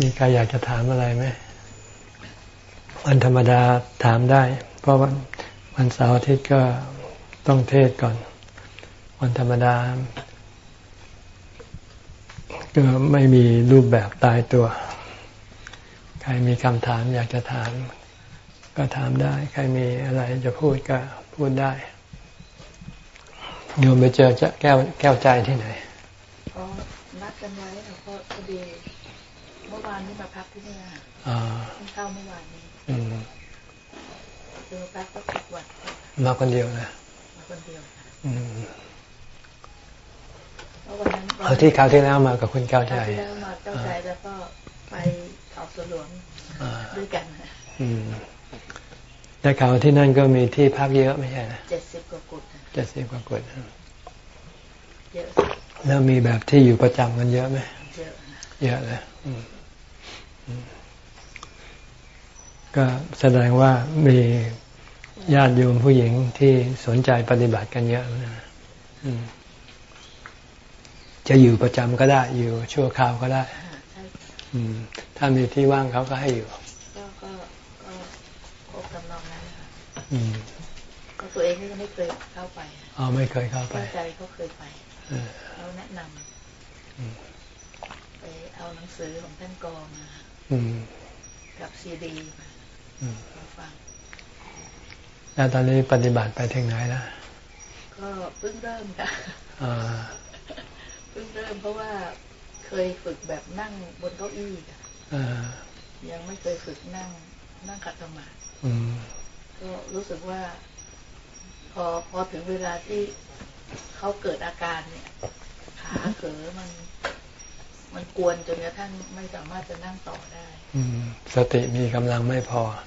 มีใครอยากจะถามอะไรไหมวันธรรมดาถามได้ เพราะวันวันเสาร์อาทิตย์ก็ต้องเทศก่อน วันธรรมดา ก็ไม่มีรูปแบบตายตัว ใครมีคำถามอยากจะถาม ก็ถามได้ ใครมีอะไรจะพูดก็พูดได้โยมไปเจอจะแก้วแก้วใจที่ไหนก็นัดกันไว้แต่พอดี เมื่อวานนี้มาพักที่นี่อ่าเข้าเมื่อวานนี้อืมเจอพักก็สิบวันมาคนเดียวนะมาคนเดียวอืมวันนั้นเอาที่คราวที่แล้วมากับคุณเก้าใจที่แล้วมาเก้าใจแล้วก็ไปเขาสวนหลวงด้วยกันอืมแต่ข่าวที่นั่นก็มีที่พักเยอะไม่ใช่เจ็ดสิบกว่ากุฏเจ็ดสิบกว่ากุฏเยอะแล้วมีแบบที่อยู่ประจำกันเยอะไหมเยอะเยอะเลย ก็แสดงว่ามีญาติโยมผู้หญิงที่สนใจปฏิบัติกันเยอะนะจะอยู่ประจำก็ได้ อยู่ชั่วคราวก็ได้ถ้ามีที่ว่างเขาก็ให้อยู่ ก็ก็ก็คบกำนองนั้นก็ตัวเองก็ไม่เคยเข้าไปอ๋อไม่เคยเข้าไปใจเขาเคยไปเขาแนะนำไปเอาหนังสือของท่านกองมากับซีดีมาฟัง แล้วตอนนี้ปฏิบัติไปถึงไหนแล้วก็เพิ่งเริ่มค่ะเพิ่งเริ่มเพราะว่าเคยฝึกแบบนั่งบนเก้าอี้ยังไม่เคยฝึกนั่งนั่งขัดสมาธิก็รู้สึกว่า พอพอถึงเวลาที่เขาเกิดอาการเนี่ย ขาเขอมัน มันกวนจนกระทั่งไม่สามารถจะนั่งต่อได้อืมสติมีกำลังไม่พอค่ะ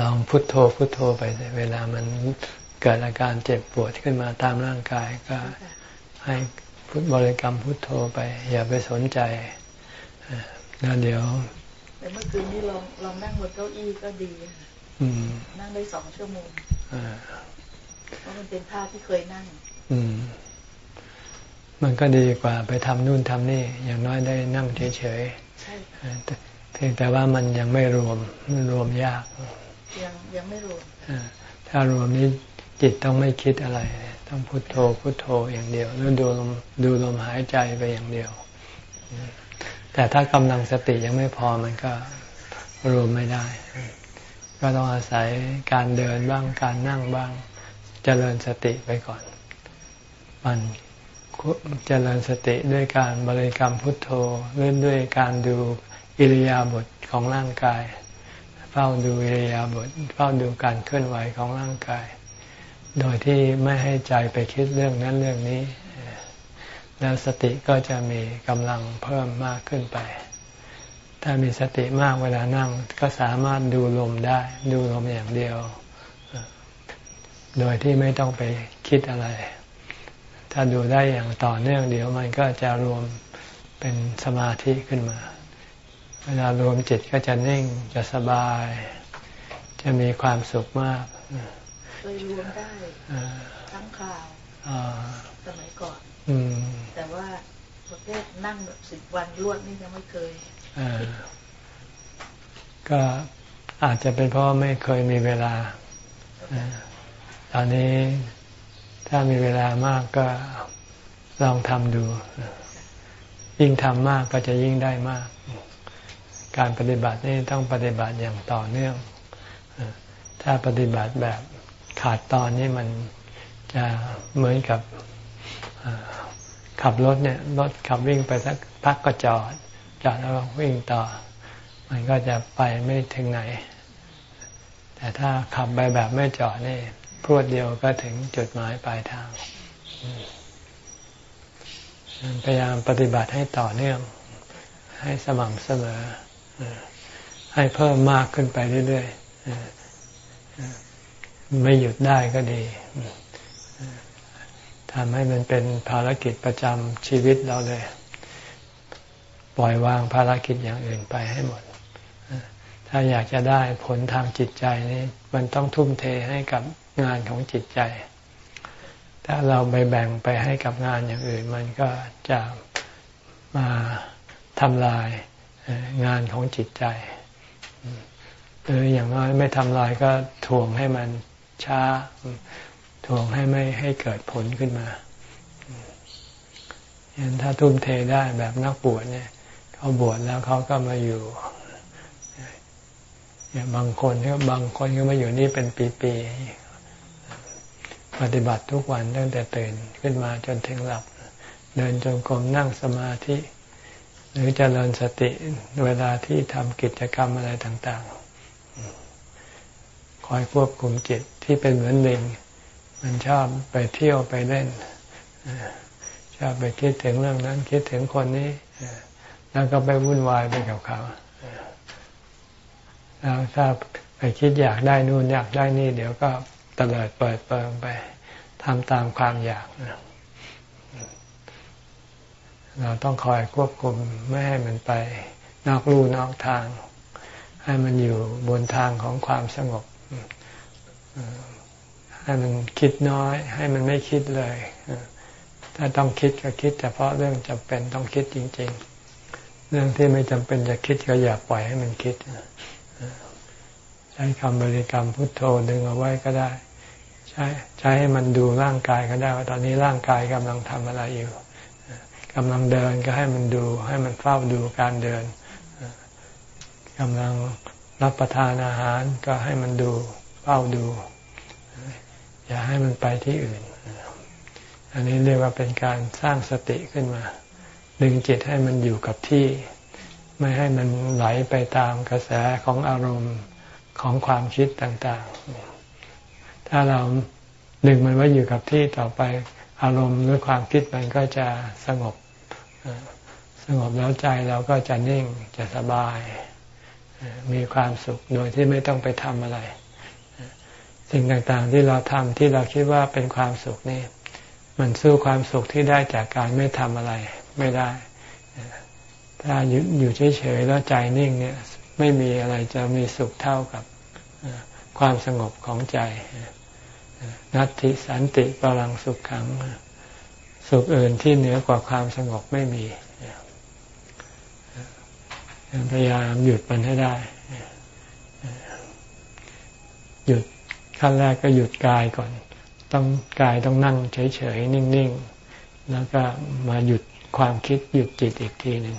ลองพุทโธพุทโธไปเวลามันเกิดอาการเจ็บปวดขึ้นมาตามร่างกายก็ให้พุทบริกรรมพุทโธไป อย่าไปสนใจแล้วเดี๋ยวแต่เมื่อคืนนี้ลองลองนั่งบนเก้าอี้ก็ดีนั่งได้สองชั่วโมงเพราะมันเป็นท่าที่เคยนั่ง อืม มันก็ดีกว่าไปทำนู่นทำนี่ อย่างน้อยได้นั่งเฉยๆใช่เพียงแต่ว่ามันยังไม่รวมรวมยาก ยังยังไม่รวมถ้ารวมนี้จิตต้องไม่คิดอะไร ต้องพุโทโธพุโทโธอย่างเดียวแล้วดูลมดูลมหายใจไปอย่างเดียว แต่ถ้ากำลังสติยังไม่พอมันก็รวมไม่ได้ ก็ต้องอาศัยการเดินบ้างการนั่งบ้างเจริญสติไปก่อน มันเจริญสติด้วยการบริกรรมพุทโธเรื่อด้วยการดูอิริยาบถของร่างกาย เฝ้าดูอิริยาบถเฝ้าดูการเคลื่อนไหวของร่างกาย โดยที่ไม่ให้ใจไปคิดเรื่องนั้นเรื่องนี้ แล้วสติก็จะมีกำลังเพิ่มมากขึ้นไป ถ้ามีสติมากเวลานั่งก็สามารถดูลมได้ ดูลมอย่างเดียว โดยที่ไม่ต้องไปคิดอะไร ถ้าดูได้อย่างต่อเนื่องเดี๋ยวมันก็จะรวมเป็นสมาธิขึ้นมา เวลารวมจิตก็จะนิ่งจะสบาย จะมีความสุขมากเคยรวมได้ทั้งข่าวสมัยก่อนแต่ว่าประเภทนั่งแบบสิบวันรวดนี่ยังไม่เคยก็อาจจะเป็นเพราะไม่เคยมีเวลาตอนนี้ถ้ามีเวลามากก็ลองทำดู ยิ่งทำมากก็จะยิ่งได้มาก การปฏิบัตินี่ต้องปฏิบัติอย่างต่อเนื่อง ถ้าปฏิบัติแบบขาดตอนนี้มันจะเหมือนกับขับรถเนี่ยรถขับวิ่งไปสักพักก็จอด จอดแล้ววิ่งต่อ มันก็จะไปไม่ถึงไหน แต่ถ้าขับไปแบบไม่จอดนี่พรวดเดียวก็ถึงจุดหมายปลายทางพยายามปฏิบัติให้ต่อเนื่อง ให้สม่ำเสมอ ให้เพิ่มมากขึ้นไปเรื่อยๆไม่หยุดได้ก็ดีทำให้มันเป็นภารกิจประจำชีวิตเราเลย ปล่อยวางภารกิจอย่างอื่นไปให้หมด ถ้าอยากจะได้ผลทางจิตใจนี่มันต้องทุ่มเทให้กับงานของจิตใจ ถ้าเราไปแบ่งไปให้กับงานอย่างอื่น มันก็จะมาทำลาย งานของจิตใจหรืออย่างน้อยไม่ทำลายก็ถ่วงให้มันช้าถ่วงให้ไม่ให้เกิดผลขึ้นมาเห็นถ้าทุ่มเทได้แบบนักบวชเนี่ย เขาบวชแล้วเขาก็มาอยู่อย่างบางคนก็บางคนก็มาอยู่นี่เป็นปีๆปฏิบัติทุกวันตั้งแต่ตื่นขึ้นมาจนถึงหลับ เดินจงกรมนั่งสมาธิ หรือจเจริญสติเวลาที่ทำกิจกรรมอะไรต่างๆ คอยควบคุมจิตที่เป็นเหมือนลิงมันชอบไปเที่ยวไปเล่น ชอบไปคิดถึงเรื่องนั้น คิดถึงคนนี้ แล้วก็ไปวุ่นวายไปกับเขาแล้วถ้าไปคิดอยากได้นู่นอยากได้นี่ เดี๋ยวก็ตะเลิดเปิดเปิงไปทำตามความอยาก เราต้องคอยควบคุมไม่ให้มันไปนอกลู่นอกทาง ให้มันอยู่บนทางของความสงบ ให้มันคิดน้อย ให้มันไม่คิดเลย ถ้าต้องคิดก็คิด เฉพาะเรื่องจำเป็นต้องคิดจริง ๆ เรื่องที่ไม่จำเป็นจะคิดก็อย่าปล่อยให้มันคิดใช้คำบริกรรมพุทโธดึงเอาไว้ก็ได้ ใช้ใช้ให้มันดูร่างกายก็ได้ว่าตอนนี้ร่างกายกำลังทำอะไรอยู่ กำลังเดินก็ให้มันดู ให้มันเฝ้าดูการเดินกำลังรับประทานอาหารก็ให้มันดูเฝ้าดู อย่าให้มันไปที่อื่น อันนี้เรียกว่าเป็นการสร้างสติขึ้นมา ดึงจิตให้มันอยู่กับที่ ไม่ให้มันไหลไปตามกระแสของอารมณ์ของความคิดต่างๆ ถ้าเราดึงมันไว้อยู่กับที่ต่อไปอารมณ์หรือความคิดมันก็จะสงบ งบแล้วใจเราก็จะนิ่งจะสบาย มีความสุขโดยที่ไม่ต้องไปทำอะไร สิ่งต่างๆที่เราทำที่เราคิดว่าเป็นความสุขนี่ มันสู้ความสุขที่ได้จากการไม่ทำอะไร ไม่ได้ ถ้าอยู่เฉยๆแล้วใจนิ่งเนี่ย ไม่มีอะไรจะมีสุขเท่ากับความสงบของใจ นัตติสันติปรังสุขขัง สุขอื่นที่เหนือกว่าความสงบไม่มี พยายามหยุดมันให้ได้ หยุดขั้นแรกก็หยุดกายก่อน ต้องกายต้องนั่งเฉยๆนิ่งๆ แล้วก็มาหยุดความคิดหยุดจิตอีกทีหนึ่ง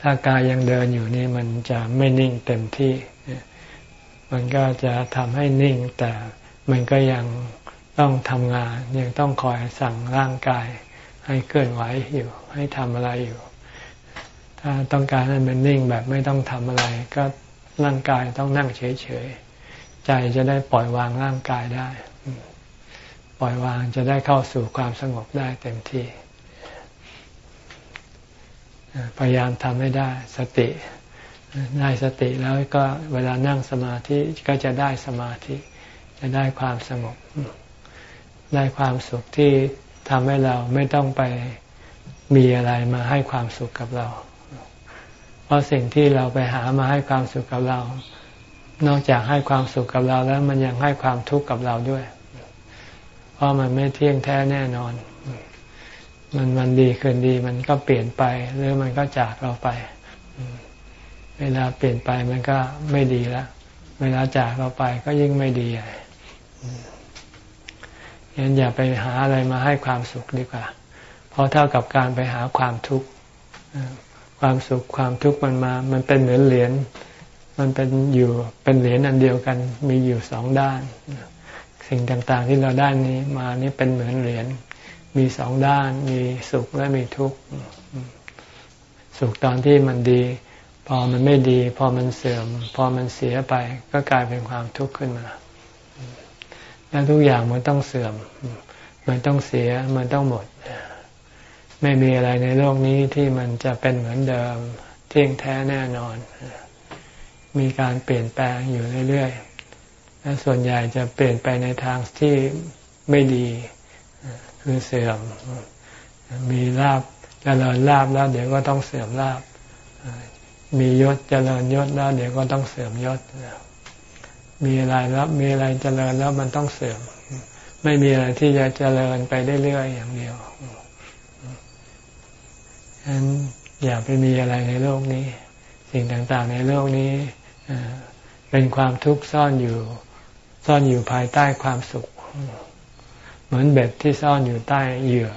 ถ้ากายยังเดินอยู่นี่มันจะไม่นิ่งเต็มที่ มันก็จะทำให้นิ่ง แต่มันก็ยังต้องทำงาน ยังต้องคอยสั่งร่างกาย ให้เคลื่อนไหวอยู่ ให้ทำอะไรอยู่ ต้องการให้มันนิ่งแบบไม่ต้องทำอะไร ก็ร่างกายต้องนั่งเฉยๆ ใจจะได้ปล่อยวางร่างกายได้ ปล่อยวางจะได้เข้าสู่ความสงบได้เต็มที่ พยายามทำให้ได้สติได้สติแล้วก็เวลานั่งสมาธิก็จะได้สมาธิ จะได้ความสงบ ได้ความสุขที่ทำให้เราไม่ต้องไปมีอะไรมาให้ความสุขกับเรา เพราะสิ่งที่เราไปหามาให้ความสุขกับเรา นอกจากให้ความสุขกับเราแล้วมันยังให้ความทุกข์กับเราด้วย เพราะมันไม่เที่ยงแท้แน่นอน มันมันดีคืนดีมันก็เปลี่ยนไป หรือมันก็จากเราไป เวลาเปลี่ยนไปมันก็ไม่ดีแล้วเวลาจากเราไปก็ยิ่งไม่ดีใหญ่ยันอย่าไปหาอะไรมาให้ความสุขดีกว่า เพราะเท่ากับการไปหาความทุกข์ ความสุขความทุกข์มันมา มันเป็นเหมือนเหรียญมันเป็นอยู่เป็นเหรียญอันเดียวกัน มีอยู่สองด้าน สิ่งต่างๆที่เราได้นี้มานี่เป็นเหมือนเหรียญมีสองด้าน มีสุขและมีทุกข์สุขตอนที่มันดี พอมันไม่ดี พอมันเสื่อม พอมันเสียไป ก็กลายเป็นความทุกข์ขึ้นมาแล้วทุกอย่างมันต้องเสื่อม มันต้องเสียมันต้องหมด ไม่มีอะไรในโลกนี้ที่มันจะเป็นเหมือนเดิมเที่ยงแท้แน่นอน มีการเปลี่ยนแปลงอยู่เรื่อยๆ และส่วนใหญ่จะเปลี่ยนไปในทางที่ไม่ดี คือเสื่อม มีลาบเจริญลาบแล้วเดี๋ยวก็ต้องเสื่อมลาบ มียศเจริญยศแล้วเดี๋ยวก็ต้องเสื่อมยศ มีอะไรแล้วมีอะไรเจริญแล้วมันต้องเสื่อม ไม่มีอะไรที่จะเจริญไปเรื่อยๆอย่างเดียว ฉะนั้นอย่าไปมีอะไรในโลกนี้ สิ่งต่างๆในโลกนี้เป็นความทุกข์ซ่อนอยู่ซ่อนอยู่ภายใต้ความสุข เหมือนเบ็ดที่ซ่อนอยู่ใต้เหยื่อ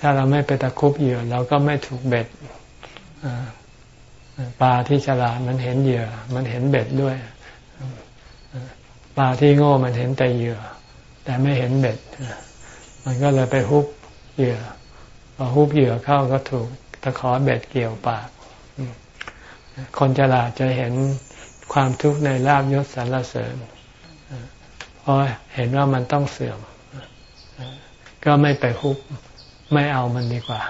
ถ้าเราไม่ไปตะคุบเหยื่อเราก็ไม่ถูกเบ็ดปลาที่ฉลาดมันเห็นเหยื่อ มันเห็นเบ็ดด้วยปลาที่โง่มันเห็นแต่เหยื่อ แต่ไม่เห็นเบ็ด มันก็เลยไปฮุบเหยื่อ พอฮุบเหยื่อเข้าก็ถูกตะขอเบ็ดเกี่ยวปาก คนฉลาดจะเห็นความทุกข์ในลาบยศสรรเสริญเพราะเห็นว่ามันต้องเสื่อม ก็ไม่ไปฮุบไม่เอามันดีกว่า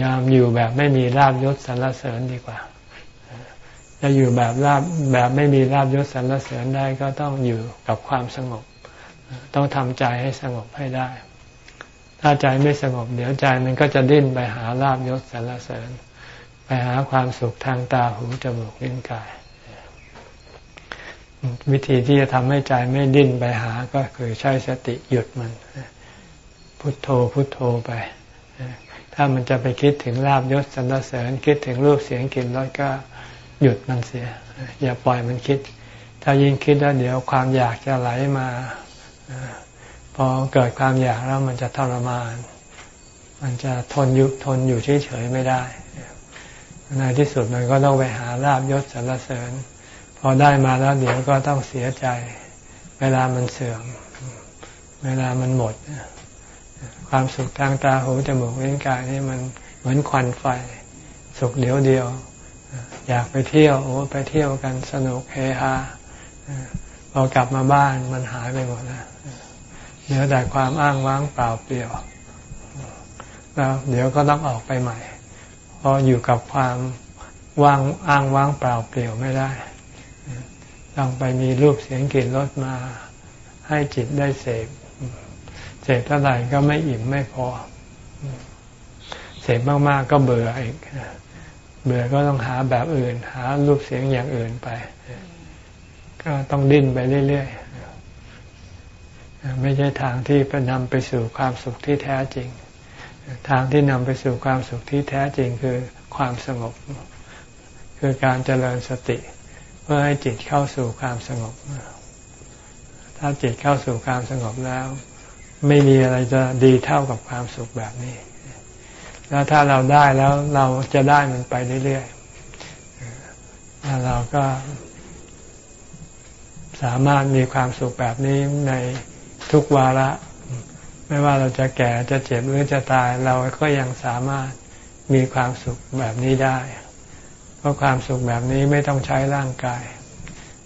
ยามอยู่แบบไม่มีลาบยศสรรเสริญดีกว่าจะอยู่แบบลาบแบบไม่มีลาบยศสรรเสริญได้ก็ต้องอยู่กับความสงบ ต้องทำใจให้สงบให้ได้ ถ้าใจไม่สงบ เดี๋ยวใจมันก็จะดิ้นไปหาลาบยศสรรเสริญ ไปหาความสุขทางตาหูจมูกลิ้นกาย วิธีที่จะทำให้ใจไม่ดิ้นไปหาก็คือใช้สติหยุดมัน พุทโธพุทโธไป ถ้ามันจะไปคิดถึงลาบยศสรรเสริญ คิดถึงรูปเสียงกลิ่นรสก็หยุดมันเสีย อย่าปล่อยมันคิด ถ้ายิ่งคิดแล้วเดี๋ยวความอยากจะไหลมา อเกิดความอยากแล้วมันจะทรมาน มันจะทนยุทนอยู่เฉยๆไม่ได้ ในที่สุดมันก็ต้องไปหาลาบยศสรรเสริญ พอได้มาแล้วเดี๋ยวก็ต้องเสียใจ เวลามันเสื่อม เวลามันหมด ความสุขทางตาหูจมูกลิ้นกายนี่มันเหมือนควันไฟ สุขเดียวเดียว อยากไปเที่ยวโอ้ไปเที่ยวกันสนุกเฮฮาพอกลับมาบ้านมันหายไปหมดแล้ว เหลือแต่ความอ้างว้างเปล่าเปลี่ยว แล้วเดี๋ยวก็ต้องออกไปใหม่ เพราะอยู่กับความว่างอ้างว้างเปล่าเปลี่ยวไม่ได้ ต้องไปมีรูปเสียงกลิ่นรสมา ให้จิตได้เสพเสพเท่าไหร่ก็ไม่อิ่มไม่พอ เสพมากๆก็เบื่ออีก เบื่อก็ต้องหาแบบอื่น หารูปเสียงอย่างอื่นไป ก็ต้องดิ้นไปเรื่อยๆ ไม่ใช่ทางที่ไปนำไปสู่ความสุขที่แท้จริง ทางที่นำไปสู่ความสุขที่แท้จริงคือความสงบ คือการเจริญสติ เพื่อให้จิตเข้าสู่ความสงบ ถ้าจิตเข้าสู่ความสงบแล้ว ไม่มีอะไรจะดีเท่ากับความสุขแบบนี้ แล้วถ้าเราได้แล้วเราจะได้มันไปเรื่อยๆแล้วเราก็สามารถมีความสุขแบบนี้ใน ทุกวาระ ไม่ว่าเราจะแก่จะเจ็บหรือจะตาย เราก็ยังสามารถมีความสุขแบบนี้ได้ เพราะความสุขแบบนี้ไม่ต้องใช้ร่างกาย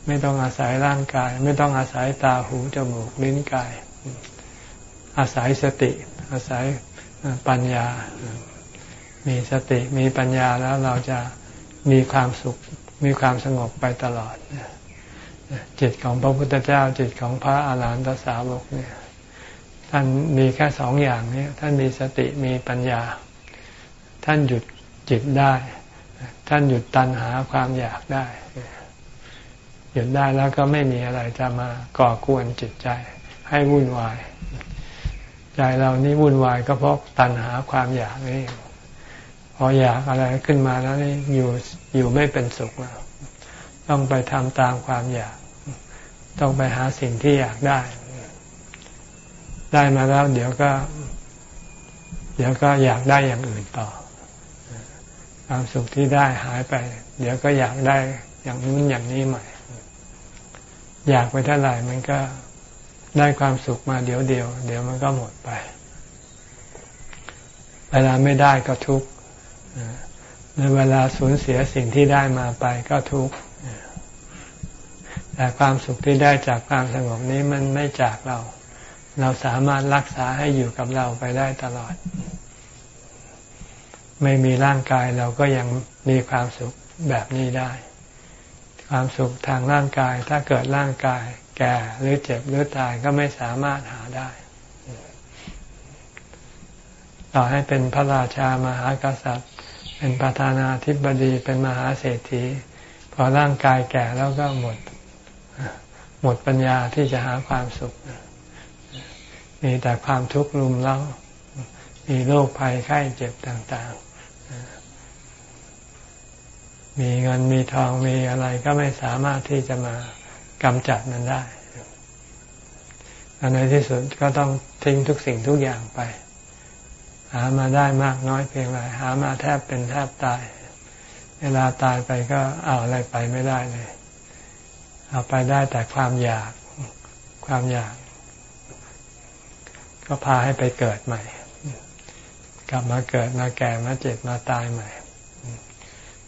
ไม่ต้องอาศัยร่างกาย ไม่ต้องอาศัยตาหูจมูกลิ้นกาย อาศัยสติ อาศัยปัญญา มีสติมีปัญญาแล้วเราจะมีความสุขมีความสงบไปตลอด จิตของพระพุทธเจ้า จิตของพระอาหารหันตสาวกเนี่ยท่านมีแค่สองอย่างนี้ท่านมีสติมีปัญญา ท่านหยุดจิตได้ ท่านหยุดตัณหาความอยากได้ หยุดได้แล้วก็ไม่มีอะไรจะมาก่อกวนจิตใจ ให้วุ่นวาย ใจเรานี่วุ่นวายก็เพราะตัณหาความอยากนี่พออยากอะไรขึ้นมาแล้วนี่อยู่อยู่ไม่เป็นสุขแล้ว ต้องไปทำตามความอยาก ต้องไปหาสิ่งที่อยากได้ ได้มาแล้ว เดี๋ยวก็ เดี๋ยวก็อยากได้อย่างอื่นต่อ ความสุขที่ได้หายไป เดี๋ยวก็อยากได้อย่างนู้นอย่างนี้ใหม่ อยากไปเท่าไหร่มันก็ได้ความสุขมาเดี๋ยวเดียว เดี๋ยวมันก็หมดไป เวลาไม่ได้ก็ทุกข์ในเวลาสูญเสียสิ่งที่ได้มาไปก็ทุกข์ แต่ความสุขที่ได้จากความสงบนี้มันไม่จากเรา เราสามารถรักษาให้อยู่กับเราไปได้ตลอด ไม่มีร่างกายเราก็ยังมีความสุขแบบนี้ได้ ความสุขทางร่างกายถ้าเกิดร่างกาย แก่หรือเจ็บหรือตายก็ไม่สามารถหาได้ ต่อให้เป็นพระราชามหากษัตริย์ เป็นประธานาธิบดีเป็นมหาเศรษฐีพอร่างกายแก่แล้วก็หมด หมดปัญญาที่จะหาความสุข มีแต่ความทุกข์รุมเร้า มีโรคภัยไข้เจ็บต่าง ๆ มีเงินมีทองมีอะไรก็ไม่สามารถที่จะมากำจัดมันได้ในที่สุดก็ต้องทิ้งทุกสิ่งทุกอย่างไป หามาได้มากน้อยเพียงไรหามาแทบเป็นแทบตาย เวลาตายไปก็เอาอะไรไปไม่ได้เลย เอาไปได้แต่ความอยาก ความอยาก ก็พาให้ไปเกิดใหม่ กลับมาเกิดมาแก่มาเจ็บมาตายใหม่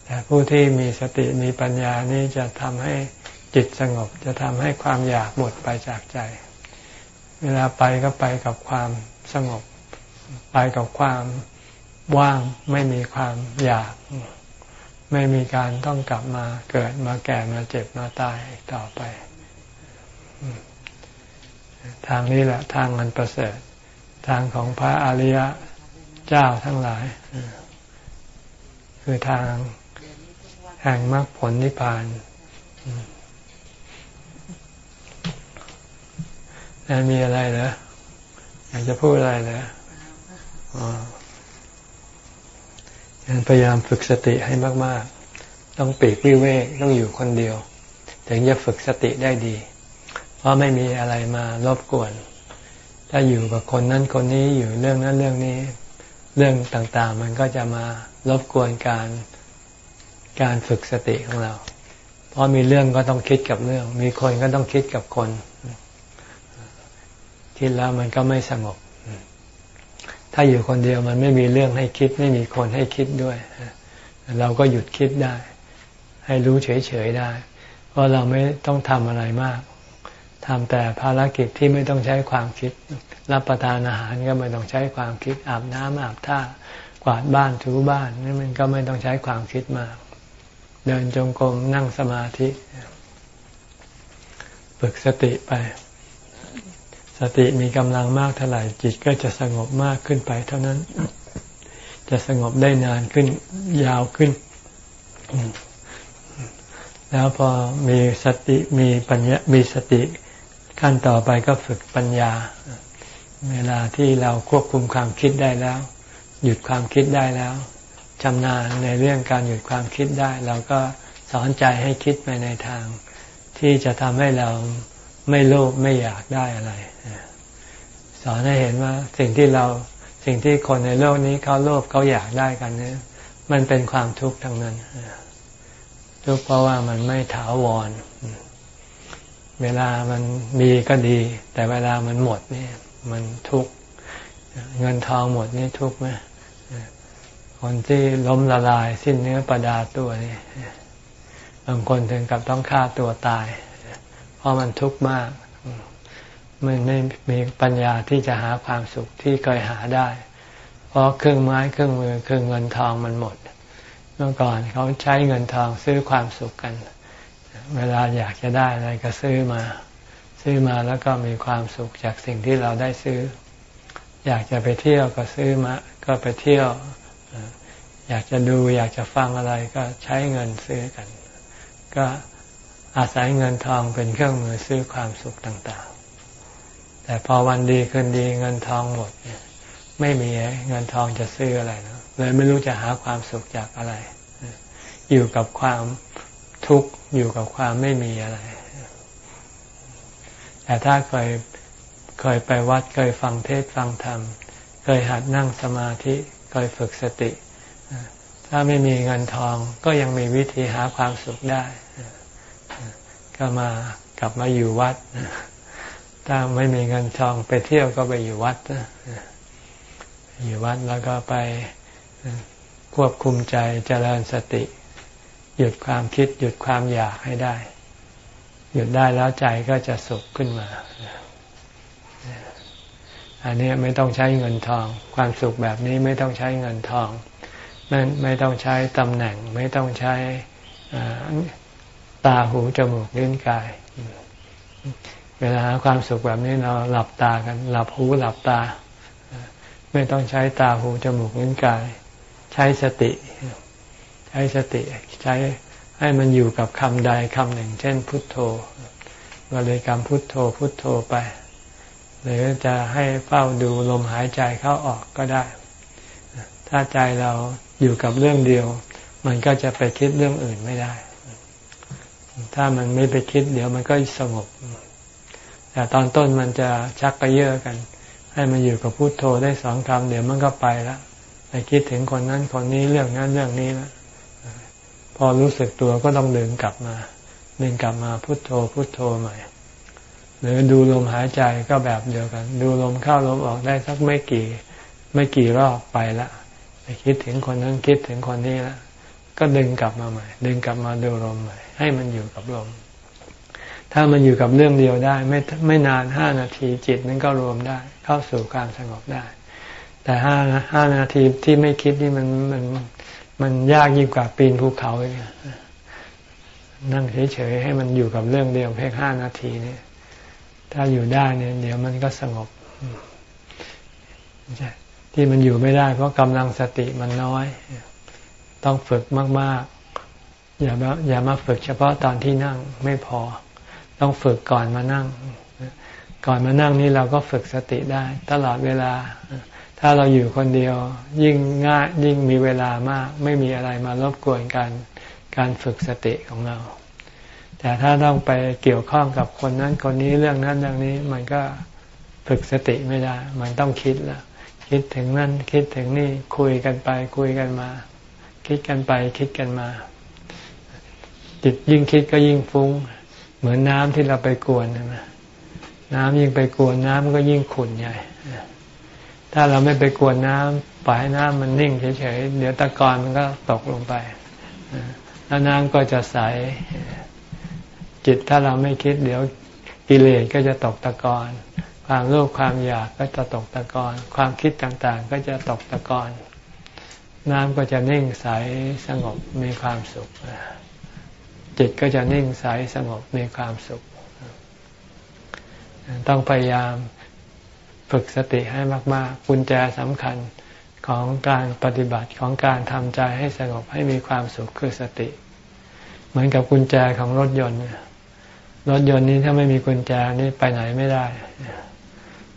แต่ผู้ที่มีสติมีปัญญานี้จะทำให้จิตสงบ จะทำให้ความอยากหมดไปจากใจ เวลาไปก็ไปกับความสงบ ไปกับความว่างไม่มีความอยาก ไม่มีการต้องกลับมาเกิดมาแก่มาเจ็บมาตายต่อไป ทางนี้แหละทางมันประเสริฐ ทางของพระอริยะเจ้าทั้งหลาย คือทางแห่งมรรคผลนิพพานแล้วมีอะไรเหรออยากจะพูดอะไรเหรอ พยายามฝึกสติให้มาก ๆ ต้องปีกวิเวกต้องอยู่คนเดียว ถึงจะฝึกสติได้ดี เพราะไม่มีอะไรมารบกวน ถ้าอยู่กับคนนั้นคนนี้อยู่เรื่องนั้นเรื่องนี้ เรื่องต่างๆ มันก็จะมารบกวนการการฝึกสติของเรา เพราะมีเรื่องก็ต้องคิดกับเรื่อง มีคนก็ต้องคิดกับคน คิดแล้วมันก็ไม่สงบ ถ้าอยู่คนเดียวมันไม่มีเรื่องให้คิด ไม่มีคนให้คิดด้วย เราก็หยุดคิดได้ ให้รู้เฉยๆได้เพราะเราไม่ต้องทำอะไรมากทำแต่ภารกิจที่ไม่ต้องใช้ความคิด รับประทานอาหารก็ไม่ต้องใช้ความคิด อาบน้ำอาบท่ากวาดบ้านถูบ้านนี่มันก็ไม่ต้องใช้ความคิดมาก เดินจงกรมนั่งสมาธิ ฝึกสติไป สติมีกำลังมากเท่าไหร่จิตก็จะสงบมากขึ้นไปเท่านั้น จะสงบได้นานขึ้นยาวขึ้น แล้วพอมีสติมีปัญญามีสติขั้นต่อไปก็ฝึกปัญญา เวลาที่เราควบคุมความคิดได้แล้ว หยุดความคิดได้แล้วชำนาญในเรื่องการหยุดความคิดได้ เราก็สอนใจให้คิดไปในทาง ที่จะทำให้เรา ไม่โลภไม่อยากได้อะไร สอนให้เห็นว่าสิ่งที่เราสิ่งที่คนในโลกนี้เขาโลภเขาอยากได้กันเนี่ยมันเป็นความทุกข์ทั้งนั้นทุกข์เพราะว่ามันไม่ถาวร เวลามันมีก็ดี แต่เวลามันหมดนี่มันทุกข์เงินทองหมดนี่ทุกข์ไหมคนที่ล้มละลายสิ้นเนื้อประดาตัวนี่บางคนถึงกับต้องฆ่าตัวตาย เพราะมันทุกข์มาก มันไม่มีปัญญาที่จะหาความสุขที่เคยหาได้ เพราะเครื่องไม้เครื่องมือเครื่องเงินทองมันหมด เมื่อก่อนเขาใช้เงินทองซื้อความสุขกัน เวลาอยากจะได้อะไรก็ซื้อมา ซื้อมาแล้วก็มีความสุขจากสิ่งที่เราได้ซื้อ อยากจะไปเที่ยวก็ซื้อมา ก็ไปเที่ยวอยากจะดูอยากจะฟังอะไรก็ใช้เงินซื้อกัน ก็ อาศัยเงินทองเป็นเครื่องมือซื้อความสุขต่าง ๆ แต่พอวันดีคืนดีเงินทองหมดไม่มีเงินทองจะซื้ออะไรนะเลยไม่รู้จะหาความสุขจากอะไร อยู่กับความทุกข์อยู่กับความไม่มีอะไร แต่ถ้าเคยเคยไปวัดเคยฟังเทศฟังธรรม เคยหัดนั่งสมาธิเคยฝึกสติ ถ้าไม่มีเงินทองก็ยังมีวิธีหาความสุขได้ ก็มากลับมาอยู่วัด ถ้าไม่มีเงินทองไปเที่ยวก็ไปอยู่วัดอยู่วัดแล้วก็ไปควบคุมใจเจริญสติ หยุดความคิด หยุดความอยากให้ได้ หยุดได้แล้วใจก็จะสุขขึ้นมา อันนี้ไม่ต้องใช้เงินทอง ความสุขแบบนี้ไม่ต้องใช้เงินทอง ไม่ไม่ต้องใช้ตำแหน่ง ไม่ต้องใช้ ตาหูจมูกลิ้นกาย เวลาหาความสุขแบบนี้เราหลับตากัน หลับหูหลับตา ไม่ต้องใช้ตาหูจมูกลิ้นกาย ใช้สติ ใช้สติใช้ให้มันอยู่กับคำใดคำหนึ่ง เช่น พุทโธบริกรรมพุทโธพุทโธไป หรือจะให้เฝ้าดูลมหายใจเข้าออกก็ได้ ถ้าใจเราอยู่กับเรื่องเดียว มันก็จะไปคิดเรื่องอื่นไม่ได้ ถ้ามันไม่ไปคิด เดี๋ยวมันก็สงบ แต่ตอนต้นมันจะชักกระเยาะกัน ให้มันอยู่กับพุโทโธได้สองคำเดี๋ยวมันก็ไปล้วไปคิดถึงคนนั้นคนนี้เรื่องนั้นเรื่องนี้ล้วพอรู้สึกตัวก็ต้องเดินกลับมาเดินกลับมาพุโทโธพุโทโธใหม่หรือดูลมหายใจก็แบบเดียวกัน ดูลมเข้าลมออกได้สักไม่กี่ ไม่กี่รอบไปละไปคิดถึงคนนั้นคิดถึงคนนี้ละก็ดึงกลับมาใหม่ ดึงกลับมาดูลมใหม่ ให้มันอยู่กับลม ถ้ามันอยู่กับเรื่องเดียวได้ ไม่ไม่นานห้านาทีจิตนั้นก็รวมได้ เข้าสู่การสงบได้ แต่ห้าห้านาทีที่ไม่คิดนี่มันมันมันยากยิ่งกว่าปีนภูเขาเลยนั่งเฉยๆให้มันอยู่กับเรื่องเดียวเพียงห้านาทีนี่ถ้าอยู่ได้เนี่ย เดี๋ยวมันก็สงบที่มันอยู่ไม่ได้ เพราะกำลังสติมันน้อย ต้องฝึกมาก ๆ อย่ามาอย่ามาฝึกเฉพาะตอนที่นั่งไม่พอ ต้องฝึกก่อนมานั่ง ก่อนมานั่งนี่เราก็ฝึกสติได้ ตลอดเวลา ถ้าเราอยู่คนเดียว ยิ่งง่าย ยิ่งมีเวลามาก ไม่มีอะไรมารบกวนการการฝึกสติของเรา แต่ถ้าต้องไปเกี่ยวข้องกับคนนั้นคนนี้เรื่องนั้นเรื่องนี้มันก็ฝึกสติไม่ได้ มันต้องคิดล้วคิดถึงนั่นคิดถึงนี่คุยกันไปคุยกันมา คิดกันไปคิดกันมา จิตยิ่งคิดก็ยิ่งฟุง้ง เหมือนน้ำที่เราไปกวนนะน้ำยิ่งไปกวนน้ำก็ยิ่งขุ่นใหญ่ถ้าเราไม่ไปกวนน้ำปล่อยให้น้ำมันนิ่งเฉยๆเดี๋ยวตะกอนมันก็ตกลงไปแล้วน้ำก็จะใส จิตถ้าเราไม่คิดเดี๋ยวกิเลสก็จะตกตะกอนความโลภความอยากก็จะตกตะกอนความคิดต่างๆ ก็จะตกตะกอนน้ำก็จะนิ่งใสสงบมีความสุข จิตก็จะนิ่งใสสงบมีความสุข ต้องพยายามฝึกสติให้มาก ๆ กุญแจสำคัญของการปฏิบัติของการทำใจให้สงบให้มีความสุขคือสติ เหมือนกับกุญแจของรถยนต์รถยนต์นี้ถ้าไม่มีกุญแจนี่ไปไหนไม่ได้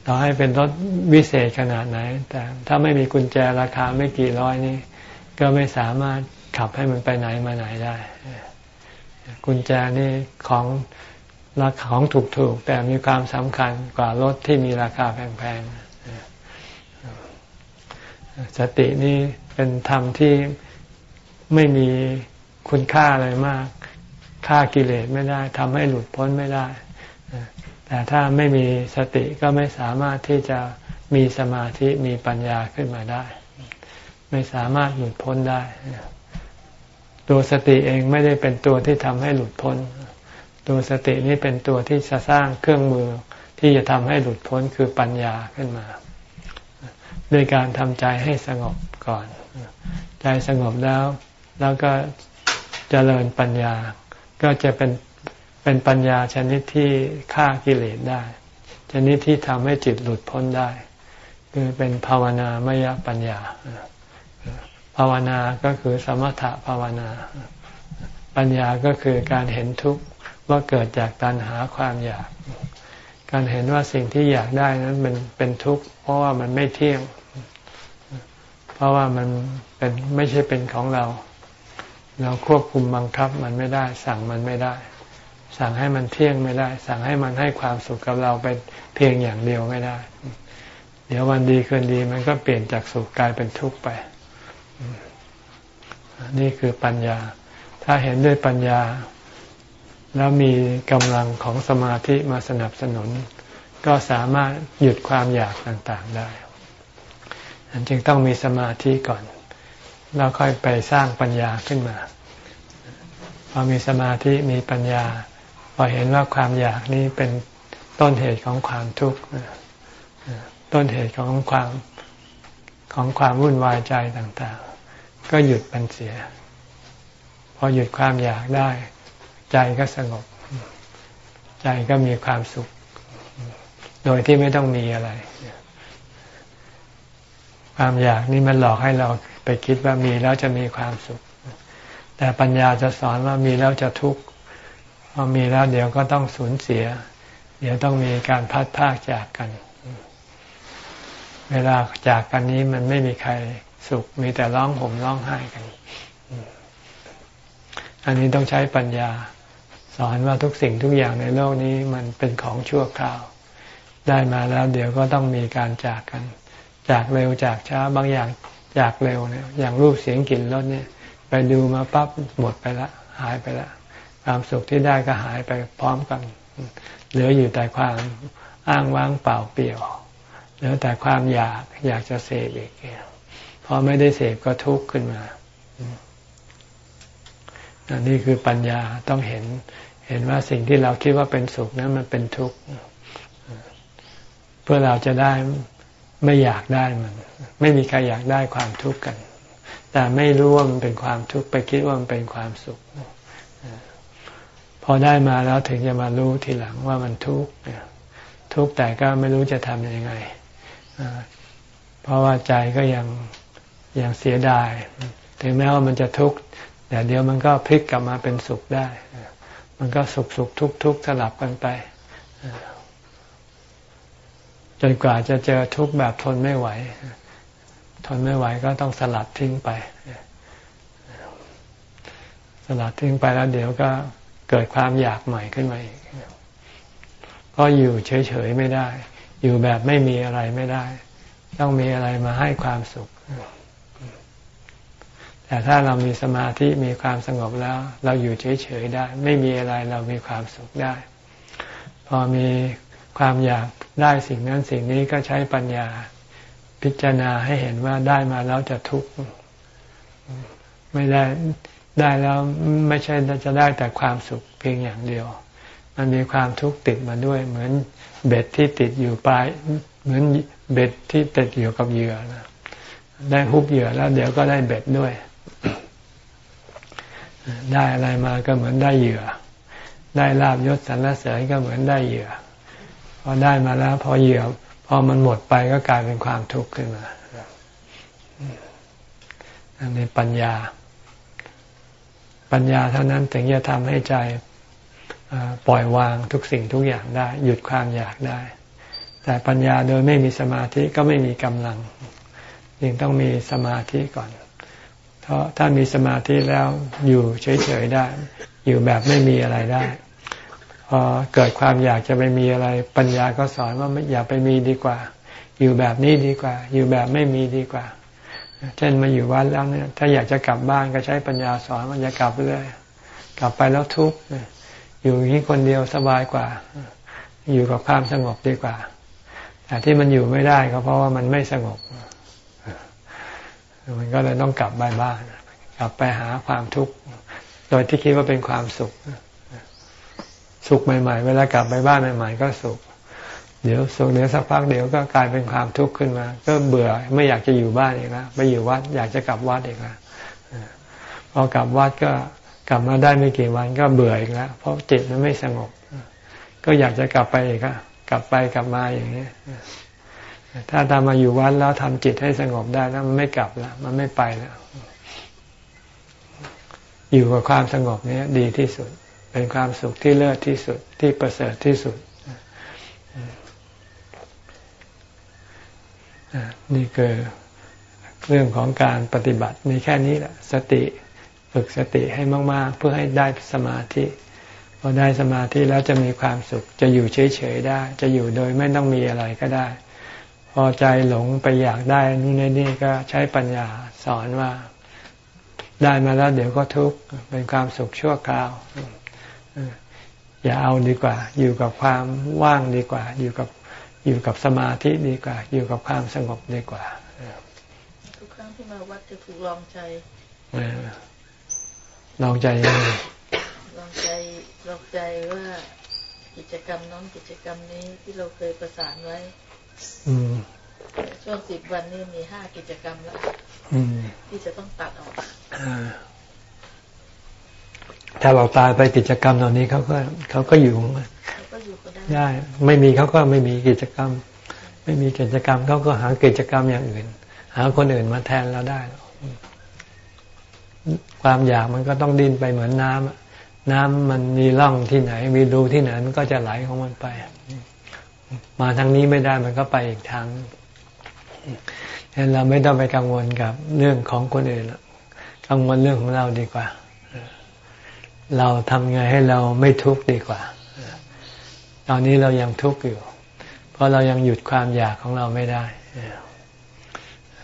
ต่อให้เป็นรถวิเศษขนาดไหน แต่ถ้าไม่มีกุญแจราคาไม่กี่ร้อยนี่ก็ไม่สามารถขับให้มันไปไหนมาไหนได้ กุญแจนี่ของราคาของถูกๆ แต่มีความสำคัญกว่ารถที่มีราคาแพงๆ สตินี่เป็นธรรมที่ไม่มีคุณค่าอะไรมาก ฆ่ากิเลสไม่ได้ทำให้หลุดพ้นไม่ได้ แต่ถ้าไม่มีสติก็ไม่สามารถที่จะมีสมาธิมีปัญญาขึ้นมาได้ ไม่สามารถหลุดพ้นได้ ตัวสติเองไม่ได้เป็นตัวที่ทำให้หลุดพ้น ตัวสตินี้เป็นตัวที่จะสร้างเครื่องมือที่จะทำให้หลุดพ้นคือปัญญาขึ้นมา ด้วยการทำใจให้สงบก่อน ใจสงบแล้ว แล้วก็เจริญปัญญา ก็จะเป็นเป็นปัญญาชนิดที่ฆ่ากิเลสได้ ชนิดที่ทำให้จิตหลุดพ้นได้ คือเป็นภาวนามยปัญญาาวนาก็คือสมถะภาวนา ปัญญาก็คือการเห็นทุกข์ว่าเกิดจากตัณหาความอยาก การเห็นว่าสิ่งที่อยากได้นั้นเป็นเป็นทุกข์เพราะว่ามันไม่เที่ยง เพราะว่ามันเป็นไม่ใช่เป็นของเรา เราควบคุมบังคับมันไม่ได้ สั่งมันไม่ได้ สั่งให้มันเที่ยงไม่ได้ สั่งให้มันให้ความสุขกับเราไปเพียงอย่างเดียวไม่ได้ เดี๋ยววันดีคืนดีมันก็เปลี่ยนจากสุขกลายเป็นทุกข์ไป นี่คือปัญญา ถ้าเห็นด้วยปัญญา แล้วมีกำลังของสมาธิมาสนับสนุน ก็สามารถหยุดความอยากต่างๆได้จึงต้องมีสมาธิก่อนแล้วค่อยไปสร้างปัญญาขึ้นมา พอมีสมาธิมีปัญญา พอเห็นว่าความอยากนี้เป็นต้นเหตุของความทุกข์ต้นเหตุของความของความวุ่นวายใจต่างๆ ก็หยุดมันเสีย พอหยุดความอยากได้ ใจก็สงบ ใจก็มีความสุข โดยที่ไม่ต้องมีอะไร ความอยากนี่มันหลอกให้เราไปคิดว่ามีแล้วจะมีความสุข แต่ปัญญาจะสอนว่ามีแล้วจะทุกข์พอมีแล้วเดี๋ยวก็ต้องสูญเสีย เดี๋ยวต้องมีการพัดพากจากกัน เวลาจากกันนี้มันไม่มีใคร สุข มีแต่ร้องห่มร้องไห้กัน อันนี้ต้องใช้ปัญญา สอนว่าทุกสิ่งทุกอย่างในโลกนี้มันเป็นของชั่วคราว ได้มาแล้วเดี๋ยวก็ต้องมีการจากกัน จากเร็วจากช้าบางอย่างจากเร็วเนี่ย อย่างรูปเสียงกลิ่นรสเนี่ย ไปดูมาปั๊บหมดไปละ หายไปละความสุขที่ได้ก็หายไปพร้อมกัน เหลืออยู่แต่ความอ้างว้างเปล่าเปลี่ยว เหลือแต่ความอยากอยากจะเสพอีก อไม่ได้เสพก็ทุกข์ขึ้นมาอันนี้คือปัญญาต้องเห็น เห็นว่าสิ่งที่เราคิดว่าเป็นสุขนั้นมันเป็นทุกข์เพื่อเราจะได้ไม่อยากได้มัน ไม่มีใครอยากได้ความทุกข์กัน แต่ไม่รู้ว่ามันเป็นความทุกข์ไปคิดว่ามันเป็นความสุข พอได้มาแล้วถึงจะมารู้ทีหลังว่ามันทุกข์ทุกข์แต่ก็ไม่รู้จะทำยังไงเพราะว่าใจก็ยัง อยังเสียดาย ถึงแม้ว่ามันจะทุกข์แต่เดี๋ยวมันก็พลิกกลับมาเป็นสุขได้ มันก็สุขสุขทุกทุกสลับกันไป จนกว่าจะเจอทุกข์แบบทนไม่ไหว ทนไม่ไหวก็ต้องสลัดทิ้งไป สลัดทิ้งไปแล้วเดี๋ยวก็เกิดความอยากใหม่ขึ้นมาอีกก็อยู่เฉยๆไม่ได้ อยู่แบบไม่มีอะไรไม่ได้ ต้องมีอะไรมาให้ความสุข แต่ถ้าเรามีสมาธิมีความสงบแล้ว เราอยู่เฉยๆได้ ไม่มีอะไรเรามีความสุขได้ พอมีความอยากได้สิ่งนั้นสิ่งนี้ก็ใช้ปัญญาพิจารณาให้เห็นว่าได้มาแล้วจะทุกข์ไม่ได้ได้แล้วไม่ใช่จะได้แต่ความสุขเพียงอย่างเดียว มันมีความทุกข์ติดมาด้วย เหมือนเบ็ดที่ติดอยู่ปลายเหมือนเบ็ดที่ติดอยู่กับเหยื่อนะได้ฮุบเหยื่อแล้วเดี๋ยวก็ได้เบ็ดด้วย ได้อะไรมาก็เหมือนได้เหยื่อ ได้ลาบยศสรรเสริญก็เหมือนได้เหยื่อ พอได้มาแล้ว พอเหยื่อ พอมันหมดไปก็กลายเป็นความทุกข์ขึ้นมาอันนี้ปัญญา ปัญญาเท่านั้นถึงจะทำให้ใจปล่อยวางทุกสิ่งทุกอย่างได้ หยุดความอยากได้ แต่ปัญญาโดยไม่มีสมาธิก็ไม่มีกำลังยังต้องมีสมาธิก่อน เพราถ้ามีสมาธิแล้วอยู่เฉยๆได้ อยู่แบบไม่มีอะไรได้พอเกิดความอยากจะไปมีอะไร ปัญญาก็สอนว่าไม่อย่าไปมีดีกว่า อยู่แบบนี้ดีกว่า อยู่แบบไม่มีดีกว่า เช่นมาอยู่วัดแล้วเนี่ย ถ้าอยากจะกลับบ้านก็ใช้ปัญญาสอนว่าอย่ากลับเลย กลับไปแล้วทุกข์อยู่อย่างนี้คนเดียวสบายกว่า อยู่กับความสงบดีกว่าแต่ที่มันอยู่ไม่ได้ก็เพราะว่ามันไม่สงบ มันก็เลยต้องกลับบ้านบ้าน กลับไปหาความทุกข์โดยที่คิดว่าเป็นความสุข สุขใหม่ ๆ เวลากลับไปบ้านใหม่ ๆ ก็สุข เดี๋ยวสุขเดี๋ยวสักพักเดี๋ยวก็กลายเป็นความทุกข์ขึ้นมา ก็เบื่อไม่อยากจะอยู่บ้านอีกแล้วไปอยู่วัดอยากจะกลับวัดอีกแล้วพอกลับวัดก็กลับมาได้ไม่กี่วันก็เบื่ออีกแล้ว เพราะจิตมันไม่สงบ ก็อยากจะกลับไปอีกกลับไปกลับมาอย่างนี้ ถ้าทำมาอยู่วัดแล้วทำจิตให้สงบได้แล้วมันไม่กลับแล้วมันไม่ไปแล้วอยู่กับความสงบนี้ดีที่สุด เป็นความสุขที่เลิศที่สุดที่ประเสริฐที่สุดนี่คือเรื่องของการปฏิบัติมีแค่นี้แหละ สติฝึกสติให้มาก ๆ เพื่อให้ได้สมาธิพอได้สมาธิแล้วจะมีความสุข จะอยู่เฉย ๆ ได้ จะอยู่โดยไม่ต้องมีอะไรก็ได้ พอใจหลงไปอยากได้นู่นนี่ก็ใช้ปัญญาสอนว่า ได้มาแล้วเดี๋ยวก็ทุกข์เป็นความสุขชั่วคราว อย่าเอาดีกว่า อยู่กับความว่างดีกว่า อยู่กับอยู่กับสมาธิดีกว่า อยู่กับความสงบดีกว่าทุกครั้งที่มาวัดจะถูกลองใจลองใจยังไงลองใจลองใจว่ากิจกรรมน้องกิจกรรมนี้ที่เราเคยประสานไว้ ช่วงสิบวันนี้มีห้ากิจกรรมแล้วที่จะต้องตัดออกถ้าเราตายไปกิจกรรมเหล่านี้เขาก็เขาก็อยู่ได้ ไม่มีเขาก็ไม่มีกิจกรรม ไม่มีกิจกรรมเขาก็หากิจกรรมอย่างอื่น หาคนอื่นมาแทนเราได้ความอยากมันก็ต้องดิ้นไปเหมือนน้ำน้ำมันมีร่องที่ไหน มีรูที่ไหนมันก็จะไหลของมันไป มาทางนี้ไม่ได้มันก็ไปอีกทางอฉะนั้นเราไม่ต้องไปกังวลกับเรื่องของคนอื่นกังวลเรื่องของเราดีกว่า เราทำไงให้เราไม่ทุกข์ดีกว่า ตอนนี้เรายังทุกข์อยู่ เพราะเรายังหยุดความอยากของเราไม่ได้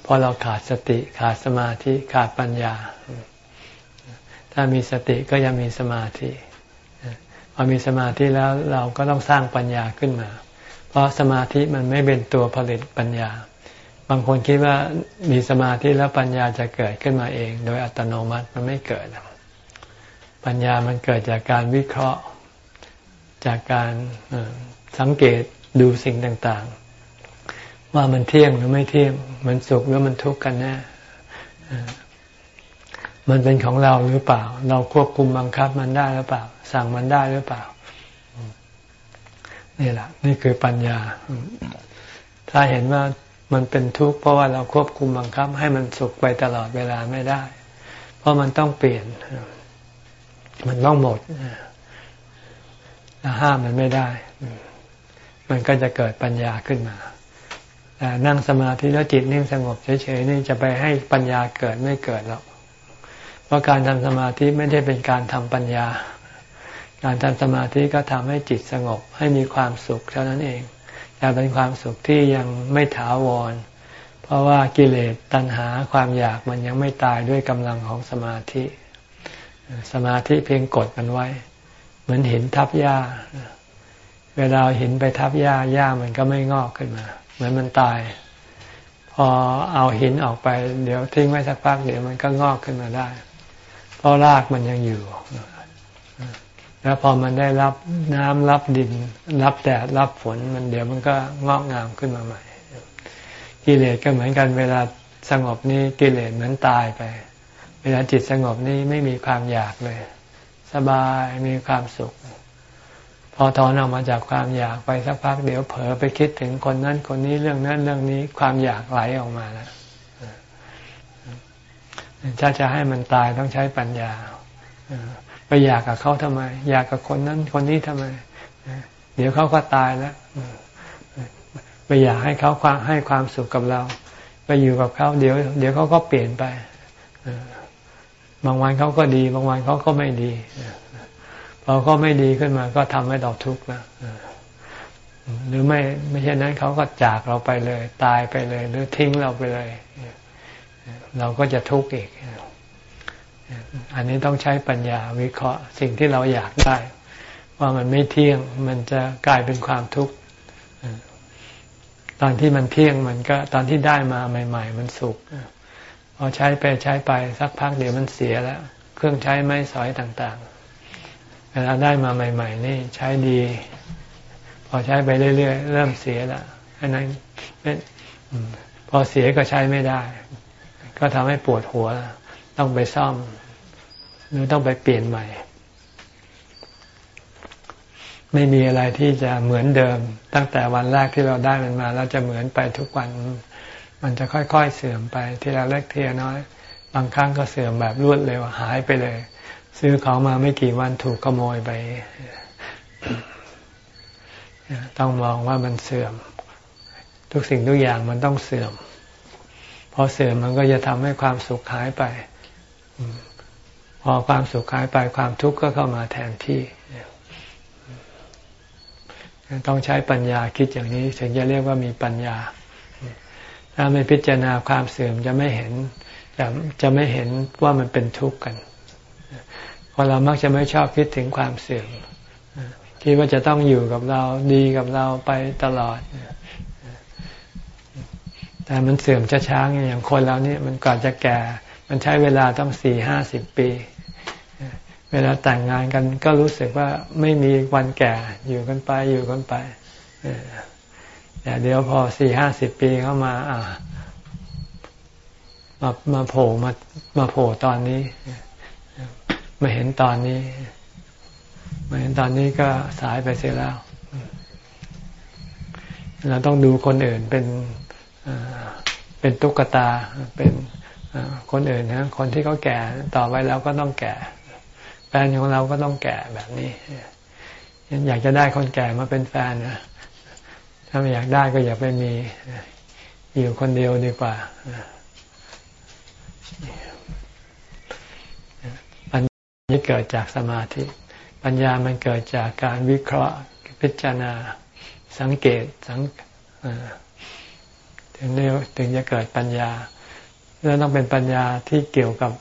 เพราะเราขาดสติขาดสมาธิขาดปัญญา ถ้ามีสติก็ยังมีสมาธิพอมีสมาธิแล้วเราก็ต้องสร้างปัญญาขึ้นมา ราะสมาธิมันไม่เป็นตัวผลิตปัญญา บางคนคิดว่ามีสมาธิแล้วปัญญาจะเกิดขึ้นมาเอง โดยอัตโนมัติมันไม่เกิด ปัญญามันเกิดจากการวิเคราะห์ จากการสังเกตดูสิ่งต่างๆ ว่ามันเที่ยงหรือไม่เที่ยง มันสุขหรือมันทุกข์กันแน่มันเป็นของเราหรือเปล่า เราควบคุมบังคับมันได้หรือเปล่า สั่งมันได้หรือเปล่า นี่แหละ นี่คือปัญญา ถ้าเห็นว่ามันเป็นทุกข์เพราะว่าเราควบคุมบังคับ ให้มันสุขไปตลอดเวลาไม่ได้ เพราะมันต้องเปลี่ยน มันต้องหมดห้ามมันไม่ได้ มันก็จะเกิดปัญญาขึ้นมาแต่นั่งสมาธิแล้วจิตนิ่งสงบเฉยๆนี่จะไปให้ปัญญาเกิดไม่เกิดหรอก เพราะการทำสมาธิไม่ได้เป็นการทำปัญญา การทำสมาธิก็ทำให้จิตสงบให้มีความสุขเท่านั้นเอง แต่เป็นความสุขที่ยังไม่ถาวร เพราะว่ากิเลสตัณหาความอยากมันยังไม่ตายด้วยกำลังของสมาธิ สมาธิเพียงกดมันไว้ เหมือนหินทับหญ้า เวลาหินไปทับหญ้าหญ้ามันก็ไม่งอกขึ้นมา เหมือนมันตาย พอเอาหินออกไป เดี๋ยวทิ้งไว้สักพักเดี๋ยวมันก็งอกขึ้นมาได้ เพราะรากมันยังอยู่ แล้วพอมันได้รับน้ำรับดิน รับแดดรับฝนมันเดี๋ยวมันก็งอกงามขึ้นมาใหม่กิเลสก็เหมือนกันเวลาสงบนี่กิเลสเหมือนตายไป เวลาจิตสงบนี่ไม่มีความอยากเลย สบายมีความสุข พอถอนออกมาจากความอยากไปสักพักเดี๋ยวเผลอไปคิดถึงคนนั้นคนนี้เรื่องนั้นเรื่องนี้ความอยากไหลออกมาแล้วถ้าจะให้มันตายต้องใช้ปัญญา ไปอยากกับเขาทำไม อยากกับคนนั้นคนนี้ทำไม เดี๋ยวเขาก็ตายแล้วไปอยากให้เขาความให้ความสุขกับเรา ไปอยู่กับเขาเดี๋ยว เดี๋ยวเขาก็เปลี่ยนไปบางวันเขาก็ดี บางวันเขาก็ไม่ดีพอเขาไม่ดีขึ้นมาก็ทำให้เราทุกข์นะหรือไม่ไม่ใช่นั้นเขาก็จากเราไปเลย ตายไปเลย หรือทิ้งเราไปเลย เราก็จะทุกข์อีก อันนี้ต้องใช้ปัญญาวิเคราะห์สิ่งที่เราอยากได้ ว่ามันไม่เที่ยงมันจะกลายเป็นความทุกข์ตอนที่มันเที่ยงมันก็ตอนที่ได้มาใหม่ ๆ มันสุขพอใช้ไปใช้ไปสักพักเดี๋ยวมันเสียแล้ว เครื่องใช้ไม้สอยต่างๆเวลาได้มาใหม่ ๆ นี่ใช้ดี พอใช้ไปเรื่อยๆเริ่มเสียแล้วอันนั้นพอเสียก็ใช้ไม่ได้ ก็ทำให้ปวดหัว ต้องไปซ่อม หรือต้องไปเปลี่ยนใหม่ ไม่มีอะไรที่จะเหมือนเดิม ตั้งแต่วันแรกที่เราได้มันมาเราจะเหมือนไปทุกวัน มันจะค่อย ๆเสื่อมไปทีละเล็กทีละน้อย บางครั้งก็เสื่อมแบบรวดเร็วหายไปเลย ซื้อของมาไม่กี่วันถูกขโมยไปต้องมองว่ามันเสื่อม ทุกสิ่งทุกอย่างมันต้องเสื่อมพอเสื่อมมันก็จะทำให้ความสุขหายไป พอความสุขหายไปความทุกข์ก็เข้ามาแทนที่ ต้องใช้ปัญญาคิดอย่างนี้ ถึงจะเรียกว่ามีปัญญา ถ้าไม่พิจารณาความเสื่อมจะไม่เห็นจะจะไม่เห็นว่ามันเป็นทุกข์กันเพราะเรามักจะไม่ชอบคิดถึงความเสื่อมคิดว่าจะต้องอยู่กับเราดีกับเราไปตลอด แต่มันเสื่อมช้าๆอย่างคนเรานี่มันก่อนจะแก่ มันใช้เวลาต้องสี่ห้าสิบปี เวลาแต่งงานกันก็รู้สึกว่าไม่มีวันแก่อยู่กันไปอยู่กันไปแต่เดี๋ยวพอสี่ห้าสิบปีเข้ามา อ่า มามาโผล่มามาโผล่ตอนนี้ มาเห็นตอนนี้ มาเห็นตอนนี้ก็สายไปเสียแล้ว เราต้องดูคนอื่นเป็นเป็นตุ๊กตาเป็น คนอื่นนะคนที่เขาแก่ต่อไปแล้วก็ต้องแก่แฟนของเราก็ต้องแก่แบบนี้ยังอยากจะได้คนแก่มาเป็นแฟนนะถ้าไม่อยากได้ก็อย่าไปมีอยู่คนเดียวดีกว่าปัญญาเกิดจากสมาธิ ปัญญามันเกิดจากการวิเคราะห์พิจารณาสังเกตสังถึงเรียกถึงจะเกิดปัญญา แล้วต้องเป็นปัญญาที่เกี่ยวกับ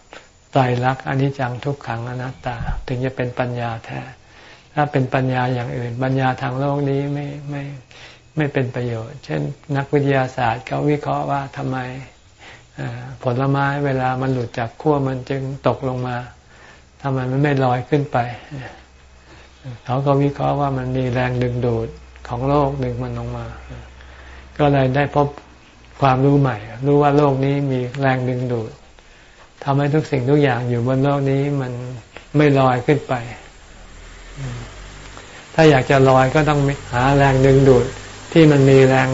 ไตรลักษณ์อนิจจังทุกขังอนัตตา ถึงจะเป็นปัญญาแท้ ถ้าเป็นปัญญาอย่างอื่น ปัญญาทางโลกนี้ไม่ไม่ไม่เป็นประโยชน์ เช่น นักวิทยาศาสตร์เขาวิเคราะห์ว่าทำไมผลไม้เวลามันหลุดจากขั้วมันจึงตกลงมาทำไมมันไม่ลอยขึ้นไป เขาก็วิเคราะห์ว่ามันมีแรงดึงดูดของโลกดึงมันลงมา ก็เลยได้พบ ความรู้ใหม่ รู้ว่าโลกนี้มีแรงดึงดูดทำให้ทุกสิ่งทุกอย่างอยู่บนโลกนี้มันไม่ลอยขึ้นไป ถ้าอยากจะลอยก็ต้องหาแรงดึงดูด ที่มันมีแรง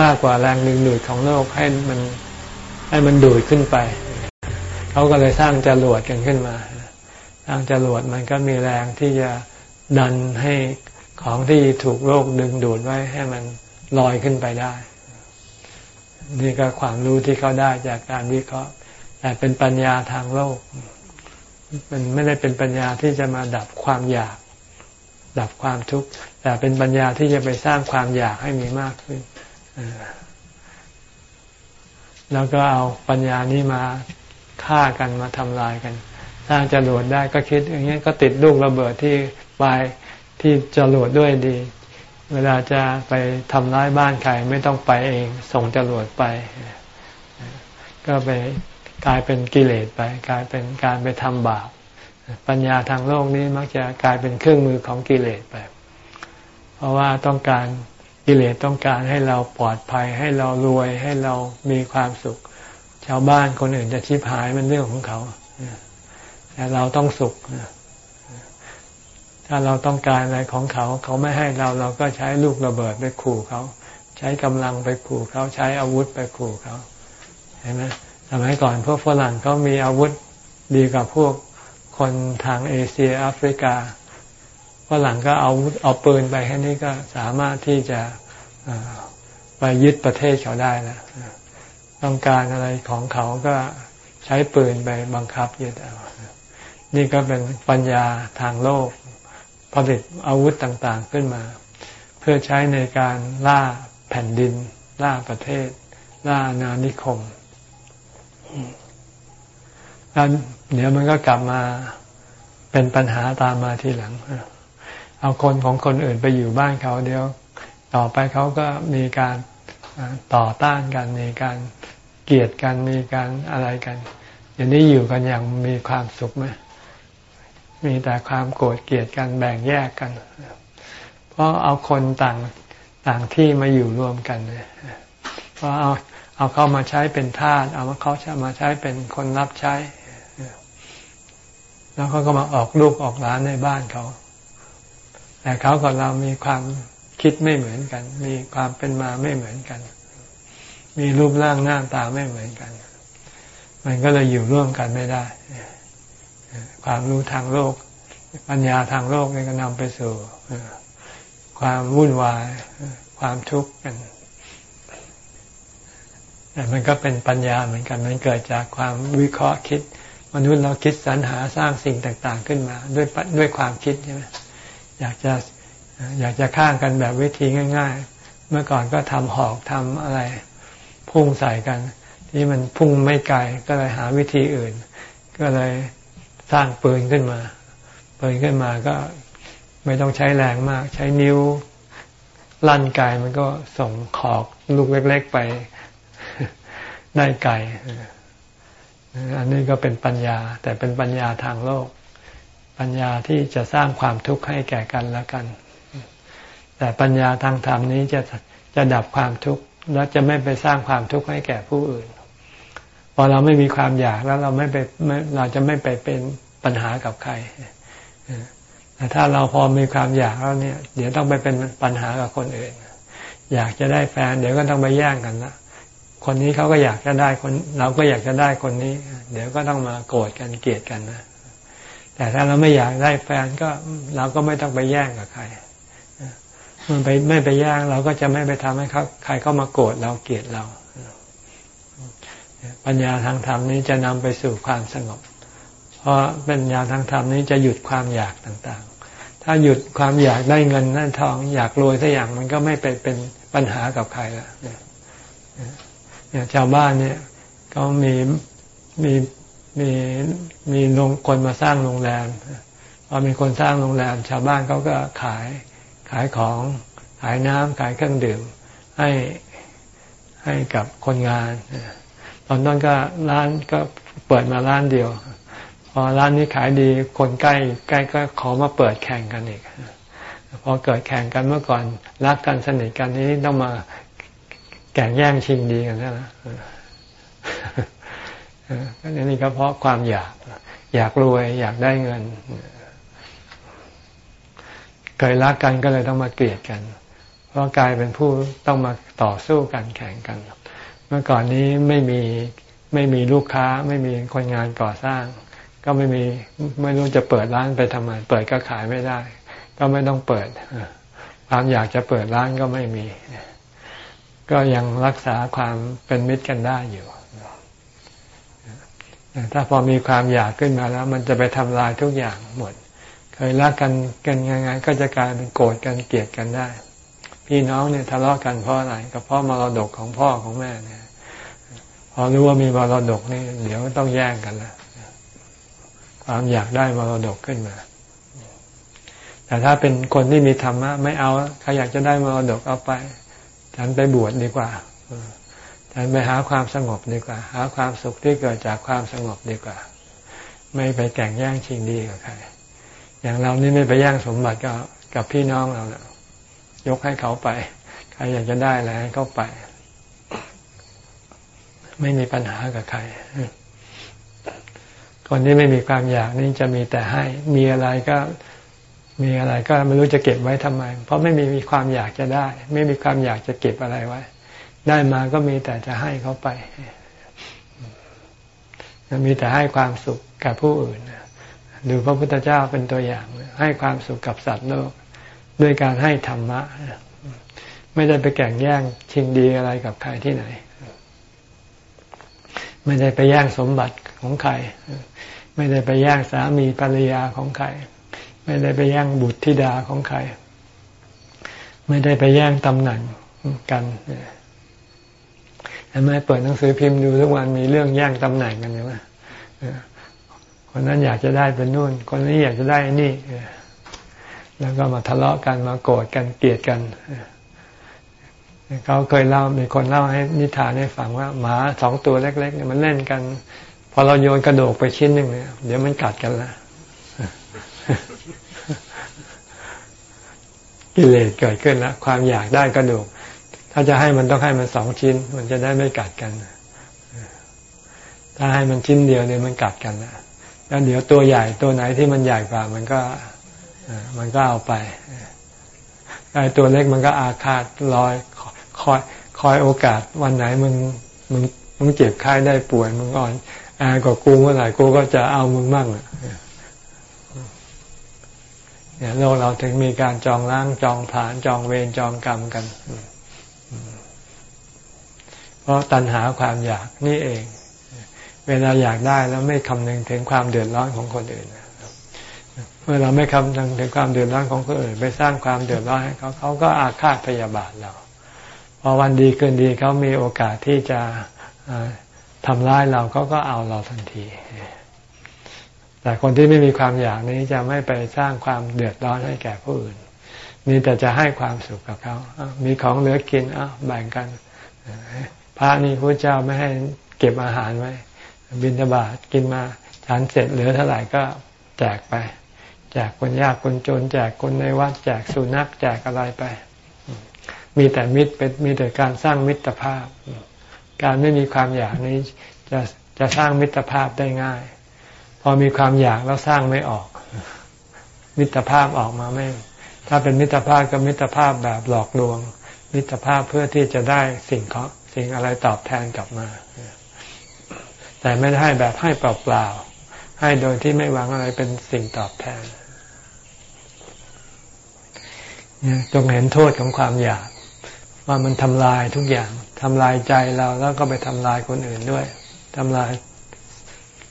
มากกว่าแรงดึงดูดของโลกให้มันให้มันดูดขึ้นไป เขาก็เลยสร้างจรวดกันขึ้นมา สร้างจรวดมันก็มีแรงที่จะดันให้ของที่ถูกโลกดึงดูดไว้ให้มันลอยขึ้นไปได้ นี่ก็ความรู้ที่เขาได้จากการวิเคราะห์ แต่เป็นปัญญาทางโลก มันไม่ได้เป็นปัญญาที่จะมาดับความอยาก ดับความทุกข์แต่เป็นปัญญาที่จะไปสร้างความอยากให้มีมากขึ้นแล้วก็เอาปัญญานี้มาฆ่ากันมาทำลายกัน สร้างจรวดได้ก็คิดอย่างนี้ก็ติดลูกระเบิดที่ปลายที่จรวดด้วยดี เวลาจะไปทำร้ายบ้านใครไม่ต้องไปเอง ส่งจรวดไป ก็ไปกลายเป็นกิเลสไป กลายเป็นการไปทำบาปปัญญาทางโลกนี้มักจะกลายเป็นเครื่องมือของกิเลสไป เพราะว่าต้องการกิเลสต้องการให้เราปลอดภัย ให้เรารวยให้เรามีความสุข ชาวบ้านคนอื่นจะชิบหายมันเรื่องของเขาแต่เราต้องสุข ถ้าเราต้องการอะไรของเขา เขาไม่ให้เราเราก็ใช้ลูกระเบิดไปขู่เขา ใช้กำลังไปขู่เขาใช้อาวุธไปขู่เขาเห็นไหมสมัยก่อนพวกฝรั่งเขามีอาวุธดีกับพวกคนทางเอเชียแอฟริกาฝรั่งก็เอาเอาปืนไปแค่นี้ก็สามารถที่จะไปยึดประเทศเขาได้แล้วต้องการอะไรของเขาก็ใช้ปืนไปบังคับยึดเอานี่ก็เป็นปัญญาทางโลก ผลิตอาวุธต่างๆขึ้นมา เพื่อใช้ในการล่าแผ่นดิน ล่าประเทศ ล่านานิคมแล้วเดี๋ยวมันก็กลับมาเป็นปัญหาตามมาทีหลัง เอาคนของคนอื่นไปอยู่บ้านเขาเดี๋ยว ต่อไปเขาก็มีการต่อต้านกันมีการเกลียดกันมีการอะไรกัน อย่างนี้อยู่กันอย่างมีความสุขไหม มีแต่ความโกรธเกลียดกันแบ่งแยกกัน เพราะเอาคนต่างต่างที่มาอยู่รวมกันเพราะเอาเอาเข้ามาใช้เป็นทาสเอามาเขามาใช้เป็นคนรับใช้ แล้วเขาก็มาออกลูกออกหลานในบ้านเขา แต่เขากับเรามีความคิดไม่เหมือนกัน มีความเป็นมาไม่เหมือนกัน มีรูปร่างหน้าตาไม่เหมือนกัน มันก็เลยอยู่ร่วมกันไม่ได้ ความรู้ทางโลก ปัญญาทางโลกนี่ก็นำไปสู่ความวุ่นวาย ความทุกข์กันแต่มันก็เป็นปัญญาเหมือนกัน มันเกิดจากความวิเคราะห์คิด มนุษย์เราคิดสรรหาสร้างสิ่งต่างๆ ขึ้นมา ด้วยด้วยความคิดใช่ไหมอยากจะอยากจะข้างกันแบบวิธีง่าย ๆ เมื่อก่อนก็ทำหอกทำอะไร พุ่งใส่กัน ที่มันพุ่งไม่ไกลก็เลยหาวิธีอื่น ก็เลย สร้างปืนขึ้นมาปืนขึ้นมาก็ไม่ต้องใช้แรงมาก ใช้นิ้วลั่นไกมันก็ส่งขอกลูกเล็ก ๆไปได้ไกลอันนี้ก็เป็นปัญญา แต่เป็นปัญญาทางโลก ปัญญาที่จะสร้างความทุกข์ให้แก่กันและกัน แต่ปัญญาทางธรรมนี้จะจะดับความทุกข์และจะไม่ไปสร้างความทุกข์ให้แก่ผู้อื่น อเราไม่มีความอยากแล้วเราไม่ไปเราจะไม่ไปเป็นปัญหากับใครแต่ถ้าเราพอมีความอยากแล้วเนี่ย เดี๋ยวต้องไปเป็นปัญหากับคนอื่น อยากจะได้แฟน เดี๋ยวก็ต้องไปแย่งกันนะคนนี้เขาก็อยากจะได้คน เราก็อยากจะได้คนนี้ เดี๋ยวก็ต้องมาโกรธกันเกลียดกันนะแต่ถ้าเราไม่อยากได้แฟนก็เราก็ไม่ต้องไปแย่งกับใครมันไปไม่ไปแย่งเราก็จะไม่ไปทำให้เขาใครเข้ามาโกรธเราเกลียดเรา ปัญญาทางธรรมนี้จะนำไปสู่ความสงบ เพราะปัญญาทางธรรมนี้จะหยุดความอยากต่างๆ ถ้าหยุดความอยากได้เงินนั่ทอง อยากรวยสักอย่างมันก็ไม่ไปเป็นปัญหากับใครละเนี่ยชาวบ้านเนี่ยก็มีมีมีมีโรงคนมาสร้างโรงแรมพอมีคนสร้างโรงแรม ชาวบ้านเขาก็ขายขายของขายน้ำขายเครื่องดื่มให้ให้กับคนงาน ตอนนั้นก็ร้านก็เปิดมาร้านเดียว พอร้านนี้ขายดีคนใกล้ใกล้ก็ขอมาเปิดแข่งกันอีกพอเกิดแข่งกันเมื่อก่อนรักกันสนิทกันนี้ต้องมาแข่งแย่งชิงดีกันแล้วนะนี่ก็เพราะความอยากอยากรวยอยากได้เงินเคยรักกันก็เลยต้องมาเกลียดกัน เพราะกลายเป็นผู้ต้องมาต่อสู้กันแข่งกัน เมื่อก่อนนี้ไม่มีไม่มีลูกค้าไม่มีคนงานก่อสร้าง ก็ไม่มีไม่รู้จะเปิดร้านไปทำไมเปิดก็ขายไม่ได้ ก็ไม่ต้องเปิดความอยากจะเปิดร้านก็ไม่มี ก็ยังรักษาความเป็นมิตรกันได้อยู่ถ้าพอมีความอยากขึ้นมาแล้ว มันจะไปทำลายทุกอย่างหมด เคยรักกันกันยังไงก็จะกลายเป็นโกรธกันเกลียดกันได้ พี่น้องเนี่ยทะเลาะกันเพราะอะไรก็เพราะมรดกของพ่อของแม่เนี่ยพอรู้ว่ามีมรดกนี่เดี๋ยวต้องแย่งกันละความอยากได้มรดกขึ้นมา แต่ถ้าเป็นคนที่มีธรรมะไม่เอาใครอยากจะได้มรดกเอาไป ฉันไปบวชดีกว่าฉันไปหาความสงบดีกว่า หาความสุขที่เกิดจากความสงบดีกว่า ไม่ไปแข่งแย่งชิงดีกับใคร อย่างเรานี่ไม่ไปแย่งสมบัติกับกับพี่น้องเราเนะ ยกให้เขาไป ใครอยากจะได้อะไรให้เขาไป ไม่มีปัญหากับใคร คนที่ไม่มีความอยากนี่จะมีแต่ให้ มีอะไรก็มีอะไรก็ไม่รู้จะเก็บไว้ทำไม เพราะไม่มีมีความอยากจะได้ ไม่มีความอยากจะเก็บอะไรไว้ ได้มาก็มีแต่จะให้เขาไปมีแต่ให้ความสุขกับผู้อื่น ดูพระพุทธเจ้าเป็นตัวอย่าง ให้ความสุขกับสัตว์โลก ด้วยการให้ธรรมะ ไม่ได้ไปแข่งแย่งชิงดีอะไรกับใครที่ไหน ไม่ได้ไปแย่งสมบัติของใคร ไม่ได้ไปแย่งสามีภรรยาของใคร ไม่ได้ไปแย่งบุตรธิดาของใคร ไม่ได้ไปแย่งตำแหน่งกันเห็นไหมเปิดหนังสือพิมพ์ดูทุกวันมีเรื่องแย่งตำแหน่งกันใช่ไหมคนนั้นอยากจะได้เป็นนู่น คนนี้อยากจะได้นี่ แล้วก็มาทะเลาะกันมาโกรธกันเกลียดกันเขาเคยเล่ามีคนเล่าให้นิทานให้ฟังว่าหมาสองตัวเล็ก ๆ เนี่ยมันเล่นกัน พอเราโยนกระโดกไปชิ้นหนึ่งเนี่ยเดี๋ยวมันกัดกันละกิเลสเกิดขึ้นแล้วความอยากได้กระดูก ถ้าจะให้มันต้องให้มันสองชิ้น มันจะได้ไม่กัดกันถ้าให้มันชิ้นเดียวเนี่ยมันกัดกันล้วแล้วเดี๋ยวตัวใหญ่ตัวไหนที่มันใหญ่กว่า มันก็ มันก็เอาไปไอ้ตัวเล็กมันก็อาฆาตลอยคอยคอยโอกาสวันไหนมึงมึงมึงเจ็บไข้ได้ป่วยมึงอ่อนอกว่ากูเมื่อไหร่กูก็จะเอามึงมั่งเนี่ยโลกเราถึงมีการจองล้างจองผานจองเวรจองกรรมกัน เพราะตัณหาความอยากนี่เอง เวลาอยากได้แล้วไม่คำนึงถึงความเดือดร้อนของคนอื่น มื่อเราไม่คำนึงถึงความเดือดร้อนของคนอื่นไปสร้างความเดือดร้อนให้เขาเขาก็อาฆาตพยาบาทเราพอวันดีเกินดีเขามีโอกาสที่จะทำร้ายเราเขาก็เอาเราทันที แต่คนที่ไม่มีความอยากนี้จะไม่ไปสร้างความเดือดร้อนให้แก่ผู้อื่น มีแต่จะให้ความสุขกับเขา มีของเหลือกินอะแบ่งกัน พระนี่พระเจ้าไม่ให้เก็บอาหารไว้ บิณฑบาตกินมาฉันเสร็จเหลือเท่าไหร่ก็แจกไป แจกคนยากคนจน แจกคนในวัดแจกสุนัขแจกอะไรไป มีแต่มิตรเป็นมีแต่การสร้างมิตรภาพ การไม่มีความอยากนี้จะจะสร้างมิตรภาพได้ง่าย พอมีความอยากแล้วสร้างไม่ออก มิตรภาพออกมาไม่ ถ้าเป็นมิตรภาพก็มิตรภาพแบบหลอกลวง มิตรภาพเพื่อที่จะได้สิ่งของสิ่งอะไรตอบแทนกลับมา แต่ไม่ได้ให้แบบให้เปล่าๆให้โดยที่ไม่หวังอะไรเป็นสิ่งตอบแทน จงเห็นโทษของความอยาก ว่ามันทำลายทุกอย่างทำลายใจเราแล้วก็ไปทำลายคนอื่นด้วยทำลาย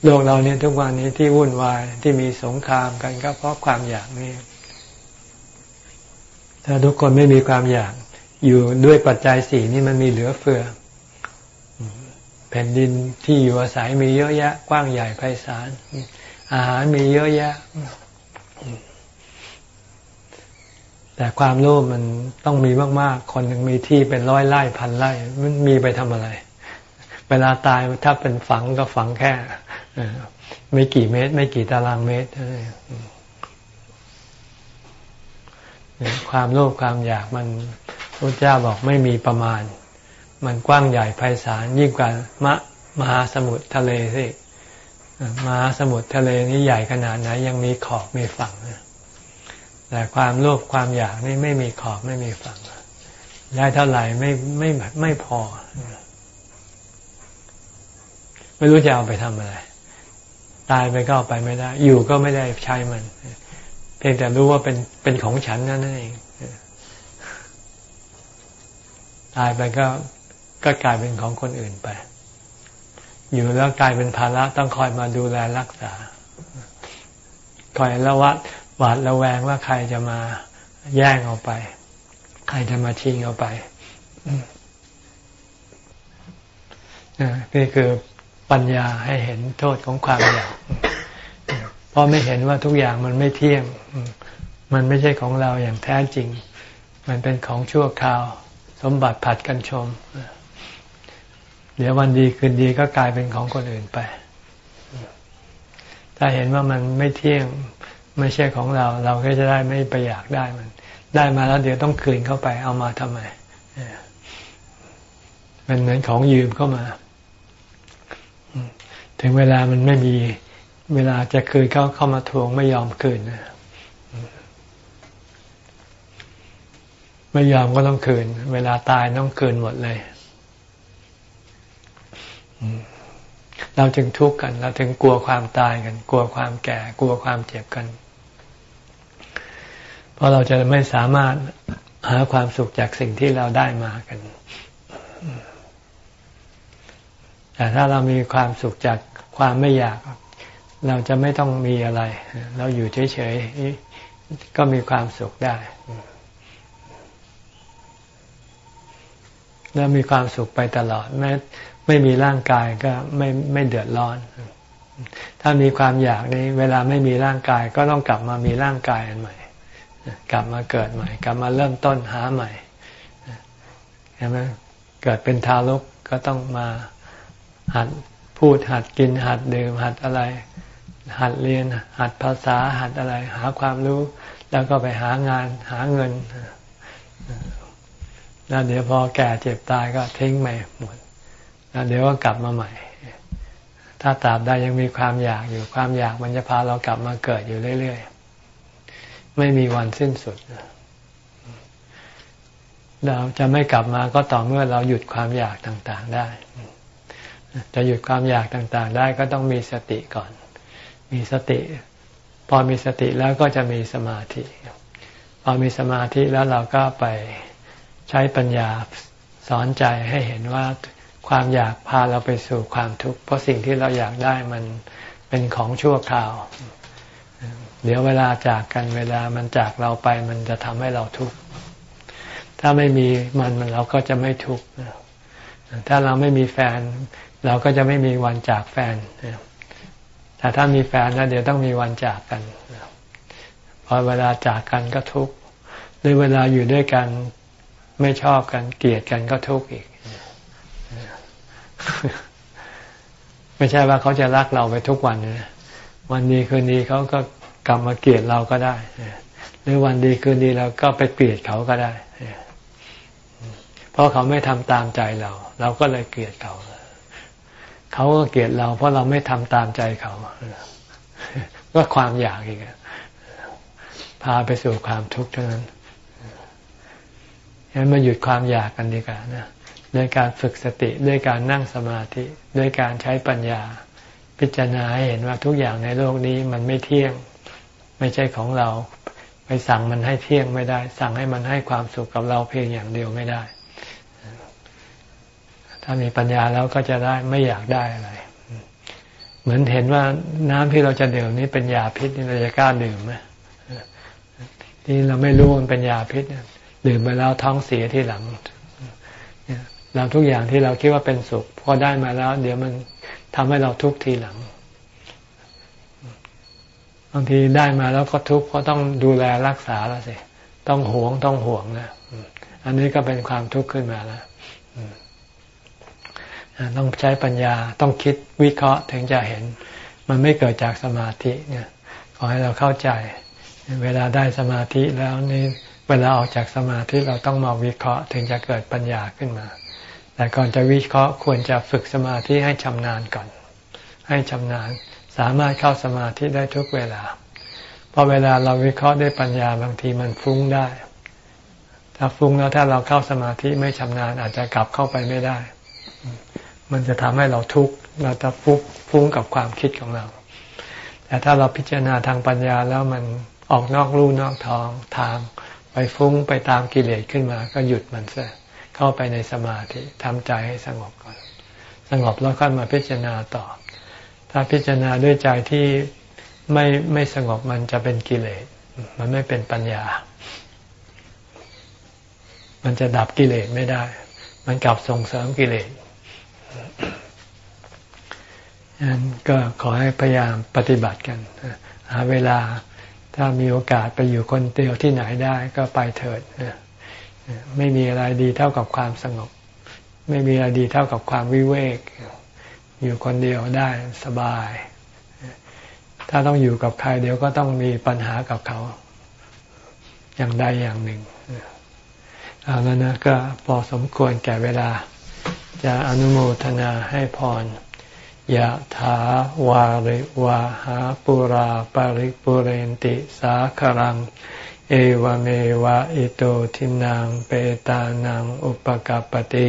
โลกเราเนี่ยทุกวันนี้ที่วุ่นวายที่มีสงครามกันก็เพราะความอยากนี่ถ้าทุกคนไม่มีความอยาก อยู่ด้วยปัจจัยสี่นี่มันมีเหลือเฟือ แผ่นดินที่อยู่อาศัยมีเยอะแยะ กว้างใหญ่ไพศาลอาหารมีเยอะแยะ แต่ความโลภมันต้องมีมากๆ คนหนึ่งมีที่เป็นร้อยไร่พันไร่มันมีไปทำอะไร เวลาตายถ้าเป็นฝังก็ฝังแค่ไม่กี่เมตร ไม่กี่ตารางเมตรความโลภความอยากมันพระเจ้าบอกไม่มีประมาณ มันกว้างใหญ่ไพศาลยิ่งกว่ามะมหาสมุทรทะเลสิมหาสมุทรทะเลนี้ใหญ่ขนาดไหนยังมีขอบมีฝั่ง แต่ความโลภความอยากนี่ไม่มีขอบไม่มีฝั่งได้เท่าไหร่ไม่ไม่ไม่พอ ไม่รู้จะเอาไปทำอะไร ตายไปก็เอาไปไม่ได้ อยู่ก็ไม่ได้ใช้มัน เพียงแต่รู้ว่าเป็นเป็นของฉันนั่นเองตายไปก็ก็กลายเป็นของคนอื่นไป อยู่แล้วกลายเป็นภาระต้องคอยมาดูแลรักษา คอยระวัด หวาดระแวงว่าใครจะมาแย่งเอาไป ใครจะมาชิงเอาไปนี่คือปัญญาให้เห็นโทษของความอยากเพราะไม่เห็นว่าทุกอย่างมันไม่เที่ยง มันไม่ใช่ของเราอย่างแท้จริง มันเป็นของชั่วคราว สมบัติผัดกันชม เดี๋ยววันดีคืนดีก็กลายเป็นของคนอื่นไป ถ้าเห็นว่ามันไม่เที่ยง ไม่ใช่ของเรา เราก็จะได้ไม่ไปอยากได้มัน ได้มาแล้วเดี๋ยวต้องคืนเข้าไปเอามาทำไมมันเหมือนของยืมเข้ามา ถึงเวลามันไม่มีเวลาจะคืนเขาเข้ามาทวงไม่ยอมคืนไม่ยอมก็ต้องคืน เวลาตายต้องคืนหมดเลยเราจึงทุกข์กัน เราถึงกลัวความตายกัน กลัวความแก่ กลัวความเจ็บกัน เพราะเราจะไม่สามารถหาความสุขจากสิ่งที่เราได้มากัน แต่ถ้าเรามีความสุขจากความไม่อยาก เราจะไม่ต้องมีอะไร เราอยู่เฉยๆก็มีความสุขได้ แล้วมีความสุขไปตลอดแม้ไม่มีร่างกายก็ไม่ไม่เดือดร้อน ถ้ามีความอยากนี้ เวลาไม่มีร่างกายก็ต้องกลับมามีร่างกายอันใหม่ กลับมาเกิดใหม่ กลับมาเริ่มต้นหาใหม่เห็นไหมเกิดเป็นทารกก็ต้องมาหัดพูดหัดกินหัดดื่มหัดอะไร หัดเรียน หัดภาษาหัดอะไร หาความรู้ แล้วก็ไปหางานหาเงินแล้วเดี๋ยวพอแก่เจ็บตายก็ทิ้งไปหมดแล้วเดี๋ยวก็กลับมาใหม่ ถ้าตราบใดยังมีความอยากอยู่ความอยากมันจะพาเรากลับมาเกิดอยู่เรื่อยๆ ไม่มีวันสิ้นสุด เราจะไม่กลับมาก็ต่อเมื่อเราหยุดความอยากต่างๆได้ จะหยุดความอยากต่างๆ ได้ก็ต้องมีสติก่อน มีสติ พอมีสติแล้วก็จะมีสมาธิ พอมีสมาธิแล้วเราก็ไปใช้ปัญญาสอนใจให้เห็นว่าความอยากพาเราไปสู่ความทุกข์เพราะสิ่งที่เราอยากได้มันเป็นของชั่วคราว เดี๋ยวเวลาจากกันเวลามันจากเราไปมันจะทำให้เราทุกข์ถ้าไม่มีมันเราก็จะไม่ทุกข์ถ้าเราไม่มีแฟน เราก็จะไม่มีวันจากแฟนแต่ถ้ามีแฟนแล้วเดี๋ยวต้องมีวันจากกันพอเวลาจากกันก็ทุกข์หรือเวลาอยู่ด้วยกันไม่ชอบกันเกลียดกันก็ทุกข์อีก ไม่ใช่ว่าเขาจะรักเราไปทุกวันนะวันดีคืนดีเขาก็ กลับมาเกลียดเราก็ได้ หรือวันดีคืนดีเราก็ไปเกลียดเขาก็ได้ เพราะเขาไม่ทำตามใจเรา เราก็เลยเกลียดเขา เขาก็เกลียดเรา เพราะเราไม่ทำตามใจเขา ก็ความอยากอีกพาไปสู่ความทุกข์เท่านั้นงั้นมาหยุดความอยากกันดีกว่านะด้วยการฝึกสติด้วยการนั่งสมาธิด้วยการใช้ปัญญา พิจารณาให้เห็นว่าทุกอย่างในโลกนี้มันไม่เที่ยง ไม่ใช่ของเรา ไปสั่งมันให้เที่ยงไม่ได้ สั่งให้มันให้ความสุขกับเราเพียงอย่างเดียวไม่ได้ ถ้ามีปัญญาแล้วก็จะได้ไม่อยากได้อะไร เหมือนเห็นว่าน้ำที่เราจะดื่มนี้เป็นยาพิษนี่เราจะกล้าดื่มไหมที่เราไม่รู้มันเป็นยาพิษดื่มไปแล้วท้องเสียที่หลังเราทุกอย่างที่เราคิดว่าเป็นสุขพอได้มาแล้ว เดี๋ยวมันทำให้เราทุกข์ทีหลัง บางทีได้มาแล้วก็ทุกข์เพราะต้องดูแลรักษาแล้วสิต้องหวงต้องห่วงนะอันนี้ก็เป็นความทุกข์ขึ้นมาแล้วต้องใช้ปัญญาต้องคิดวิเคราะห์ถึงจะเห็น มันไม่เกิดจากสมาธิเนี่ย ขอให้เราเข้าใจ เวลาได้สมาธิแล้วนี่เวลาออกจากสมาธิเราต้องมาวิเคราะห์ถึงจะเกิดปัญญาขึ้นมา แต่ก่อนจะวิเคราะห์ควรจะฝึกสมาธิให้ชำนาญก่อน ให้ชำนาญ สามารถเข้าสมาธิได้ทุกเวลา เพราะเวลาเราวิเคราะห์ด้วยปัญญาบางทีมันฟุ้งได้ ถ้าฟุ้งแล้วถ้าเราเข้าสมาธิไม่ชำนาญอาจจะกลับเข้าไปไม่ได้ มันจะทำให้เราทุกข์เราจะฟุ้งฟุ้งกับความคิดของเรา แต่ถ้าเราพิจารณาทางปัญญาแล้วมันออกนอกลู่นอกทองทาง ไปฟุ้งไปตามกิเลสขึ้นมา ก็หยุดมันซะเข้าไปในสมาธิทำใจให้สงบก่อน สงบแล้วค่อยมาพิจารณาต่อ ถ้าพิจารณาด้วยใจที่ไม่ไม่สงบมันจะเป็นกิเลส มันไม่เป็นปัญญา มันจะดับกิเลสไม่ได้ มันกลับส่งเสริมกิเลสนั้นก็ขอให้พยายามปฏิบัติกัน หาเวลาถ้ามีโอกาสไปอยู่คนเดียวที่ไหนได้ก็ไปเถิด ไม่มีอะไรดีเท่ากับความสงบ ไม่มีอะไรดีเท่ากับความวิเวก อยู่คนเดียวได้สบาย ถ้าต้องอยู่กับใครเดี๋ยวก็ต้องมีปัญหากับเขา อย่างใดอย่างหนึ่งเอาแล้วนะก็พอสมควรแก่เวลา จะอนุโมทนาให้พรยะถาวาริวาหาปุราปาริปุเรนติสาครัง เอวเมวะอิโตทินังเปตานังอุปกปติ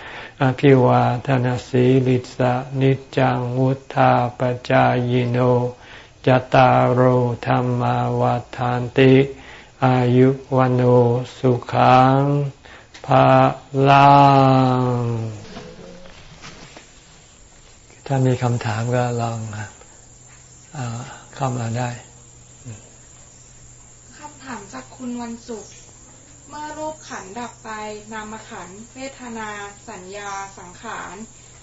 อภิวาทนสีลิสะนิจังวุธาปจายโนจตารโหธรรมวาทานติ อายุวันโอสุขังพาลังถ้ามีคำถามก็ลองเข้ามาได้คำถามจากคุณวันศุกร์ เมื่อรูปขันดับไป นามขัน เวทนา สัญญา สังขาร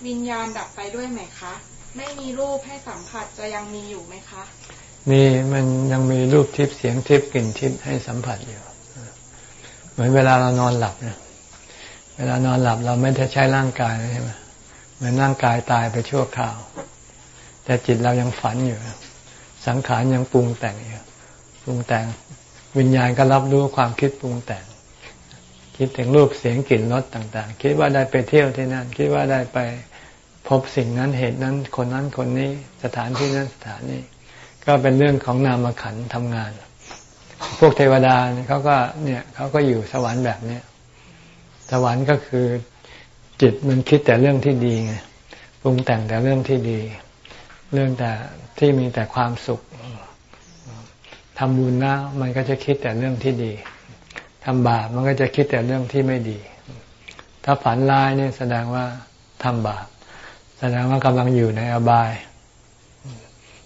วิญญาณดับไปด้วยไหมคะ ไม่มีรูปให้สัมผัสจะยังมีอยู่ไหมคะ มีมันยังมีรูปทิพย์เสียงทิพย์กลิ่นทิพย์ให้สัมผัสอยู่ เหมือนเวลาเรานอนหลับเนี่ยเวลานอนหลับเราไม่ได้ใช้ร่างกายใช่ไหมเหมือนร่างกายตายไปชั่วคราว แต่จิตเรายังฝันอยู่ สังขารยังปรุงแต่งอยู่ปรุงแต่งวิญญาณก็รับรู้ความคิดปรุงแต่ง คิดถึงรูปเสียงกลิ่นรสต่างๆ คิดว่าได้ไปเที่ยวที่นั่น คิดว่าได้ไปพบสิ่งนั้นเหตุนั้นคนนั้นคนนี้สถานที่นั้นสถานนี้ ก็เป็นเรื่องของนามขันทำงาน พวกเทวดาเขาก็เนี่ยเขาก็อยู่สวรรค์แบบเนี้ยสวรรค์ก็คือจิตมันคิดแต่เรื่องที่ดีไงปรุงแต่งแต่เรื่องที่ดี เรื่องแต่ที่มีแต่ความสุขทำบุญนะมันก็จะคิดแต่เรื่องที่ดี ทำบาปมันก็จะคิดแต่เรื่องที่ไม่ดี ถ้าฝันร้ายเนี่ยแสดงว่าทำบาป แสดงว่ากำลังอยู่ในอบาย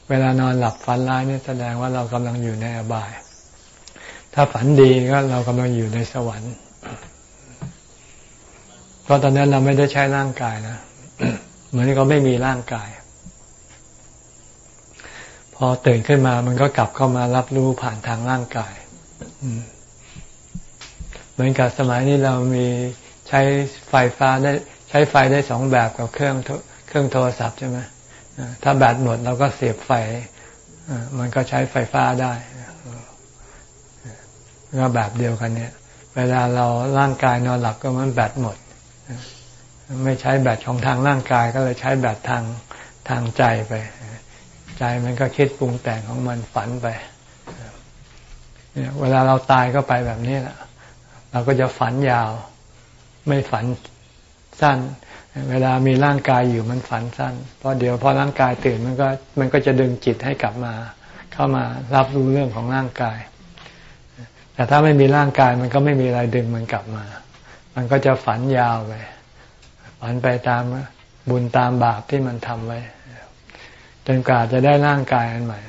เวลานอนหลับฝันร้ายเนี่ยแสดงว่าเรากำลังอยู่ในอบาย ถ้าฝันดีก็เรากำลังอยู่ในสวรรค์ เพราะตอนนั้นเราไม่ได้ใช้ร่างกายนะ เหมือนเขาไม่มีร่างกาย พอตื่นขึ้นมามันก็กลับเข้ามารับรู้ผ่านทางร่างกายเห มือนกับสมัยนี้เรามีใช้ไฟฟ้าได้ใช้ไฟได้สองแบบกับเครื่องเครื่องโทรศัพท์ใช่ไหมถ้าแบตหมดเราก็เสียบไฟมันก็ใช้ไฟฟ้าได้ก็แบบเดียวกันเนี่ย เวลาเราร่างกายนอนหลับก็มันแบตหมด ไม่ใช้แบตของทางร่างกายก็เลยใช้แบตทางทางใจไป ใจมันก็คิดปรุงแต่งของมันฝันไปเวลาเราตายก็ไปแบบนี้แหละ เราก็จะฝันยาว ไม่ฝันสั้น เวลามีร่างกายอยู่มันฝันสั้น เพราะเดี๋ยวพอร่างกายตื่นมันก็มันก็จะดึงจิตให้กลับมา เข้ามารับรู้เรื่องของร่างกาย แต่ถ้าไม่มีร่างกายมันก็ไม่มีอะไรดึงมันกลับมา มันก็จะฝันยาวไปฝันไปตามบุญตามบาปที่มันทำไว้จนกว่าจะได้ร่างกายอันใหม่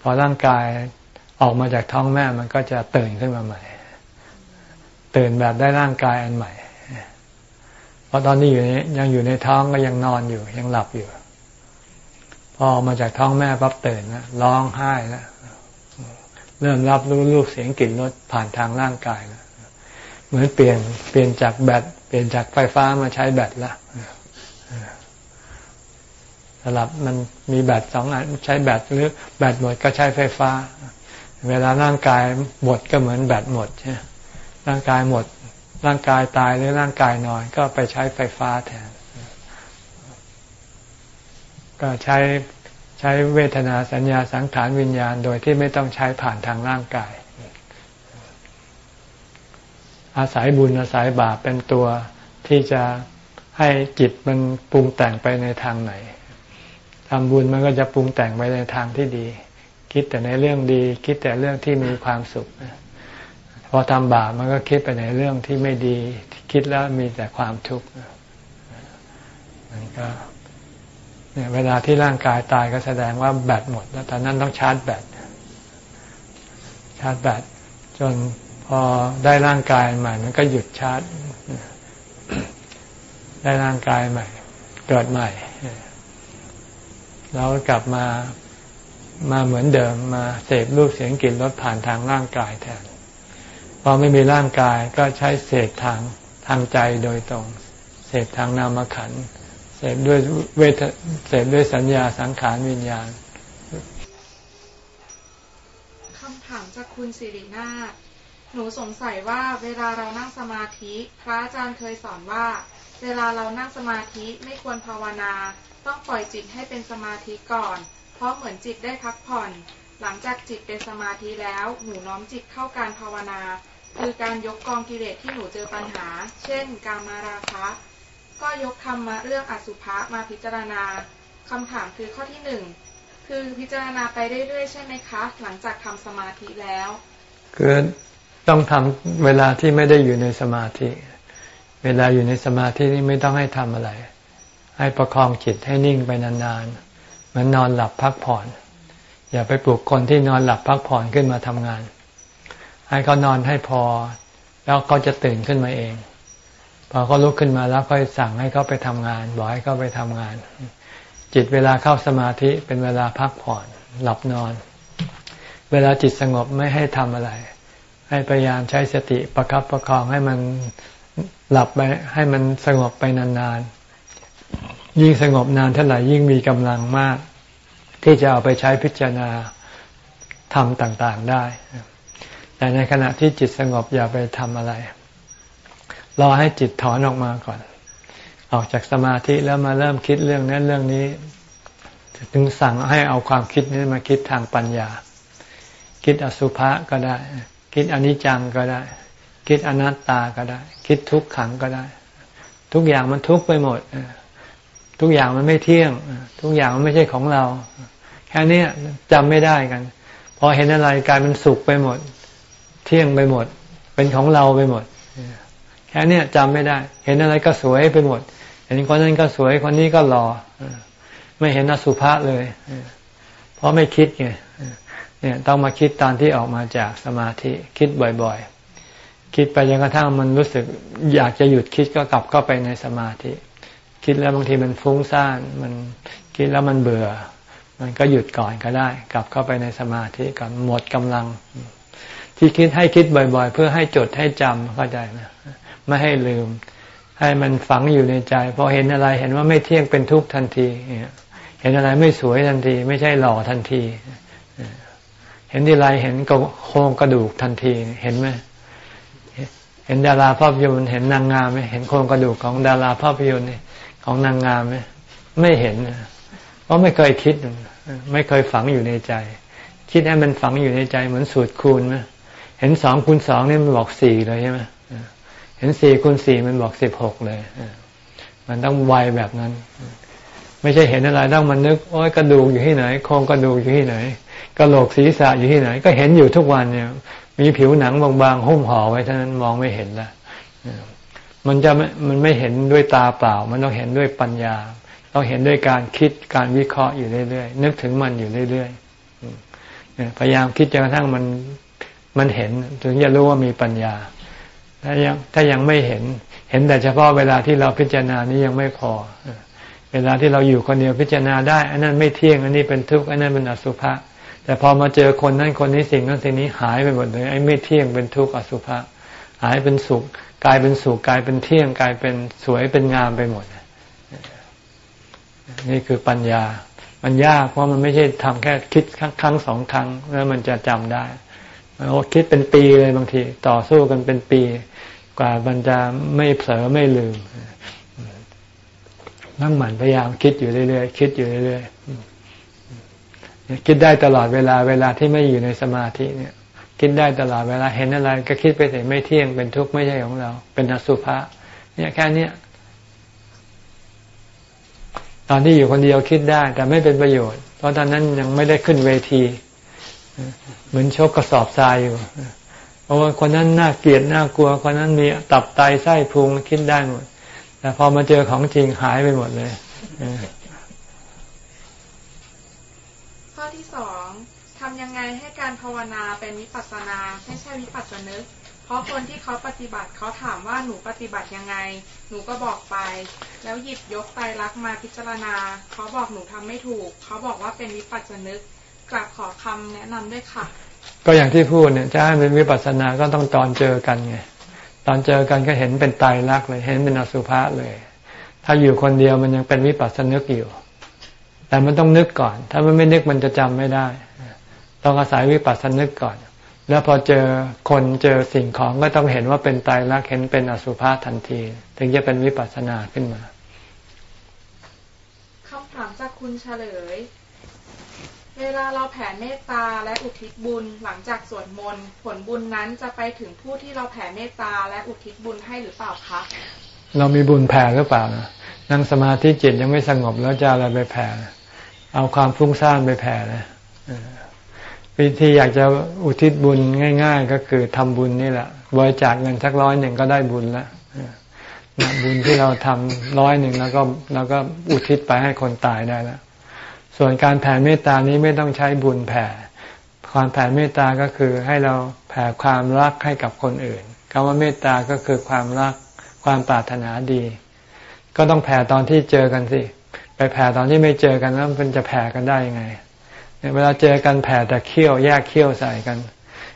พอร่างกายออกมาจากท้องแม่มันก็จะตื่นขึ้นมาใหม่ ตื่นแบบได้ร่างกายอันใหม่ เพราะตอนนี้อยู่นี้ยังอยู่ในท้องก็ยังนอนอยู่ ยังหลับอยู่ พอออกมาจากท้องแม่ปั๊บตื่นนะร้องไห้แล้วเริ่มรับรู้รูปเสียงกลิ่นรสผ่านทางร่างกายแล้วเหมือนเปลี่ยนเปลี่ยนจากแบตเปลี่ยนจากไฟฟ้ามาใช้แบตละสลับมันมีแบตสองอันใช้แบตหรือแบตหมดก็ใช้ไฟฟ้า เวลาร่างกายหมดก็เหมือนแบตหมดใช่ ร่างกายหมด ร่างกายตายหรือร่างกายนอนก็ไปใช้ไฟฟ้าแทน ก็ใช้ใช้เวทนาสัญญาสังขารวิญญาณ โดยที่ไม่ต้องใช้ผ่านทางร่างกาย อาศัยบุญอาศัยบาปเป็นตัวที่จะให้จิตมันปรุงแต่งไปในทางไหนทำบุญมันก็จะปรุงแต่งไปในทางที่ดี คิดแต่ในเรื่องดี คิดแต่เรื่องที่มีความสุข พอทำบาปมันก็คิดไปในเรื่องที่ไม่ดี คิดแล้วมีแต่ความทุกข์มันก็เนี่ยเวลาที่ร่างกายตายก็แสดงว่าแบตหมด แล้วตอนนั้นต้องชาร์จแบตชาร์จแบตจนพอได้ร่างกายใหม่ มันก็หยุดชาร์จ ได้ร่างกายใหม่ เกิดใหม่เรากลับมามาเหมือนเดิมมาเสพรูปเสียงกลิ่นรสผ่านทางร่างกายแทน พอไม่มีร่างกายก็ใช้เสพทางทางใจโดยตรง เสพทางนามขันเสพด้วยเวทเสพด้วยสัญญาสังขารวิญญาณคำถามจากคุณสิรินาถหนูสงสัยว่าเวลาเรานั่งสมาธิ พระอาจารย์เคยสอนว่า เวลาเรานั่งสมาธิไม่ควรภาวนา ต้องปล่อยจิตให้เป็นสมาธิก่อน เพราะเหมือนจิตได้พักผ่อน หลังจากจิตเป็นสมาธิแล้ว หนูน้อมจิตเข้าการภาวนา คือการยกกองกิเลสที่หนูเจอปัญหา เช่น การมาราคะ ก็ยกธรรมะเรื่องอสุภะมาพิจารณาคำถามคือข้อที่หนึ่งคือพิจารณาไปเรื่อยๆใช่ไหมคะ หลังจากทำสมาธิแล้วคือต้องทำเวลาที่ไม่ได้อยู่ในสมาธิ เวลาอยู่ในสมาธินี่ไม่ต้องให้ทำอะไร ให้ประคองจิตให้นิ่งไปนานๆเหมือนนอนหลับพักผ่อน อย่าไปปลุกคนที่นอนหลับพักผ่อนขึ้นมาทำงาน ให้เขานอนให้พอ แล้วเขาจะตื่นขึ้นมาเอง พอเขาลุกขึ้นมาแล้วค่อยสั่งให้เขาไปทำงาน บอกให้เขาไปทำงาน จิตเวลาเข้าสมาธิเป็นเวลาพักผ่อนหลับนอน เวลาจิตสงบไม่ให้ทำอะไร ให้พยายามใช้สติประครับประคองให้มันหลับไปให้มันสงบไปนานๆ ยิ่งสงบนานเท่าไหร่ยิ่งมีกำลังมาก ที่จะเอาไปใช้พิจารณาทำต่างๆได้ แต่ในขณะที่จิตสงบอย่าไปทำอะไร รอให้จิตถอนออกมาก่อน ออกจากสมาธิแล้วมาเริ่มคิดเรื่องนั้นเรื่องนี้ ถึงสั่งให้เอาความคิดนี้มาคิดทางปัญญา คิดอสุภะก็ได้ คิดอนิจจังก็ได้ คิดอนัตตาก็ได้ คิดทุกขังก็ได้ ทุกอย่างมันทุกไปหมดทุกอย่างมันไม่เที่ยง ทุกอย่างมันไม่ใช่ของเรา แค่นี้จำไม่ได้กัน พอเห็นอะไรกลายเป็นสุขไปหมด ที่ยงไปหมด เป็นของเราไปหมด แค่นี้จำไม่ได้ เห็นอะไรก็สวยไปหมด เห็นคนนั้นก็สวยคนนี้ก็หล่อไม่เห็นอสุภะเลย เพราะไม่คิดไงเนี่ยต้องมาคิดตอนที่ออกมาจากสมาธิคิดบ่อยๆ คิดไปจนกระทั่งมันรู้สึก อยากจะหยุดคิดก็กลับเข้าไปในสมาธิ คิดแล้วบางทีมันฟุ้งซ่านมันคิดแล้วมันเบื่อ มันก็หยุดก่อนก็ได้ กลับเข้าไปในสมาธิก่อนหมดกำลัง ที่คิดให้คิดบ่อย ๆ เพื่อให้จดให้จำเข้าใจนะไม่ให้ลืม ให้มันฝังอยู่ในใจ พอเห็นอะไรเห็นว่าไม่เที่ยงเป็นทุกข์ทันทีเห็นอะไรไม่สวยทันที ไม่ใช่หล่อทันที เห็นที่ไรเห็นโครงกระดูกทันทีเห็นไหมเห็นดาราภาพยนตร์เห็นนางงามไหมเห็นโครงกระดูกของดาราภาพยนตร์เนี่ยของนางงามไหมไม่เห็นเพราะไม่เคยคิด ไม่เคยฝังอยู่ในใจ คิดให้มันฝังอยู่ในใจเหมือนสูตรคูณไหม เห็นสองคูณสองนี่มันบอกสี่เลยใช่ไหมเห็นสี่คูณสี่มันบอกสิบหกเลยมันต้องไวแบบนั้น ไม่ใช่เห็นอะไรต้องมันนึกโอ้ยกระดูกอยู่ที่ไหนโครงกระดูกอยู่ที่ไหนกระโหลกศีรษะอยู่ที่ไหน ก็เห็นอยู่ทุกวันเนี่ย มีผิวหนังบางๆหุ้มห่อไว้เท่านั้นมองไม่เห็นละมันจะมันไม่เห็นด้วยตาเปล่า มันต้องเห็นด้วยปัญญาต้องเห็นด้วยการคิดการวิเคราะห์อยู่เรื่อยๆนึกถึงมันอยู่เรื่อยๆพยายามคิดจนกระทั่งมัน มันเห็นถึงจะรู้ว่ามีปัญญา ถ้ายังถ้ายังไม่เห็น เห็นแต่เฉพาะเวลาที่เราพิจารณานี้ยังไม่พอ เวลาที่เราอยู่คนเดียวพิจารณาได้ อันนั้นไม่เที่ยง อันนี้เป็นทุกข์ อันนั้นเป็นอสุภะ แต่พอมาเจอคนนั้นคนนี้สิ่งนั้นสิ่งนี้หายไปหมดเลย ไอ้ไม่เที่ยงเป็นทุกข์อสุภะ หายเป็นสุข กลายเป็นสุขกลายเป็นเที่ยงกลายเป็นสวยเป็นงามไปหมด นี่คือปัญญา มันยากเพราะมันไม่ใช่ทำแค่คิดครั้งสองครั้งแล้วมันจะจำได้ คิดเป็นปีเลยบางที ต่อสู้กันเป็นปี กว่ามันจะไม่เผลอไม่ลืมนั่งหมั่นพยายามคิดอยู่เรื่อยๆคิดอยู่เรื่อยๆคิดได้ตลอดเวลาเวลาที่ไม่อยู่ในสมาธิเนี่ย คิดได้ตลอดเวลาเห็นอะไร ก็คิดไปแต่ไม่เที่ยงเป็นทุกข์ไม่ใช่ของเรา เป็นอสุภะเนี่ยแค่เนี้ยตอนที่อยู่คนเดียวคิดได้ แต่ไม่เป็นประโยชน์ เพราะตอนนั้นยังไม่ได้ขึ้นเวที เหมือนชกกระสอบทรายอยู่ เพราะว่าคนนั้นน่าเกลียดน่ากลัว คนนั้นมีตับไตไส้พุงคิดได้หมด แต่พอมาเจอของจริงหายไปหมดเลย ข้อที่สองทำยังไงให้การภาวนาเป็นวิปัสสนาไม่ใช่วิปัสสนึก เพราะคนที่เขาปฏิบัติเขาถามว่าหนูปฏิบัติยังไง หนูก็บอกไป แล้วหยิบยกไตรักมาพิจารณา เขาบอกหนูทำไม่ถูก เขาบอกว่าเป็นวิปัสสนึก กลับขอคำแนะนำด้วยค่ะ ก็อย่างที่พูดเนี่ยจะให้เป็นวิปัสสนาก็ต้องตอนเจอกันไงตอนเจอกันก็เห็นเป็นไตรลักษณ์เลย เห็นเป็นอสุภะเลย ถ้าอยู่คนเดียวมันยังเป็นวิปัสสนึกอยู่ แต่มันต้องนึกก่อน ถ้ามันไม่นึกมันจะจำไม่ได้ ต้องอาศัยวิปัสสนึกก่อน แล้วพอเจอคนเจอสิ่งของก็ต้องเห็นว่าเป็นไตรลักษณ์เห็นเป็นอสุภะทันที ถึงจะเป็นวิปัสสนาขึ้นมาคำถามจากคุณเฉลย เวลาเราแผ่เมตตาและอุทิศบุญหลังจากสวดมนต์ผลบุญนั้นจะไปถึงผู้ที่เราแผ่เมตตาและอุทิศบุญให้หรือเปล่าคะเรามีบุญแผ่หรือเปล่านะนั่งสมาธิจิตยังไม่สงบแล้วจะอะไรไปแผ่ เอาความฟุ้งซ่านไปแผ่นะวิธีอยากจะอุทิศบุญง่าย ๆ ก็คือทำบุญนี่แหละบริจาคเงินสักร้อยหนึ่งก็ได้บุญแล้วบุญที่เราทำร้อยหนึ่งแล้วก็แล้วก็อุทิศไปให้คนตายได้แล้ว ส่วนการแผ่เมตตานี้ไม่ต้องใช้บุญแผ่ ความแผ่เมตตาก็คือให้เราแผ่ความรักให้กับคนอื่นคำว่าเมตตาก็คือความรักความปรารถนาดี ก็ต้องแผ่ตอนที่เจอกันสิ ไปแผ่ตอนที่ไม่เจอกันแล้วมันจะแผ่กันได้ยังไงเวลาเจอกันแผ่แต่เขี้ยวแยกเขี้ยวใส่กัน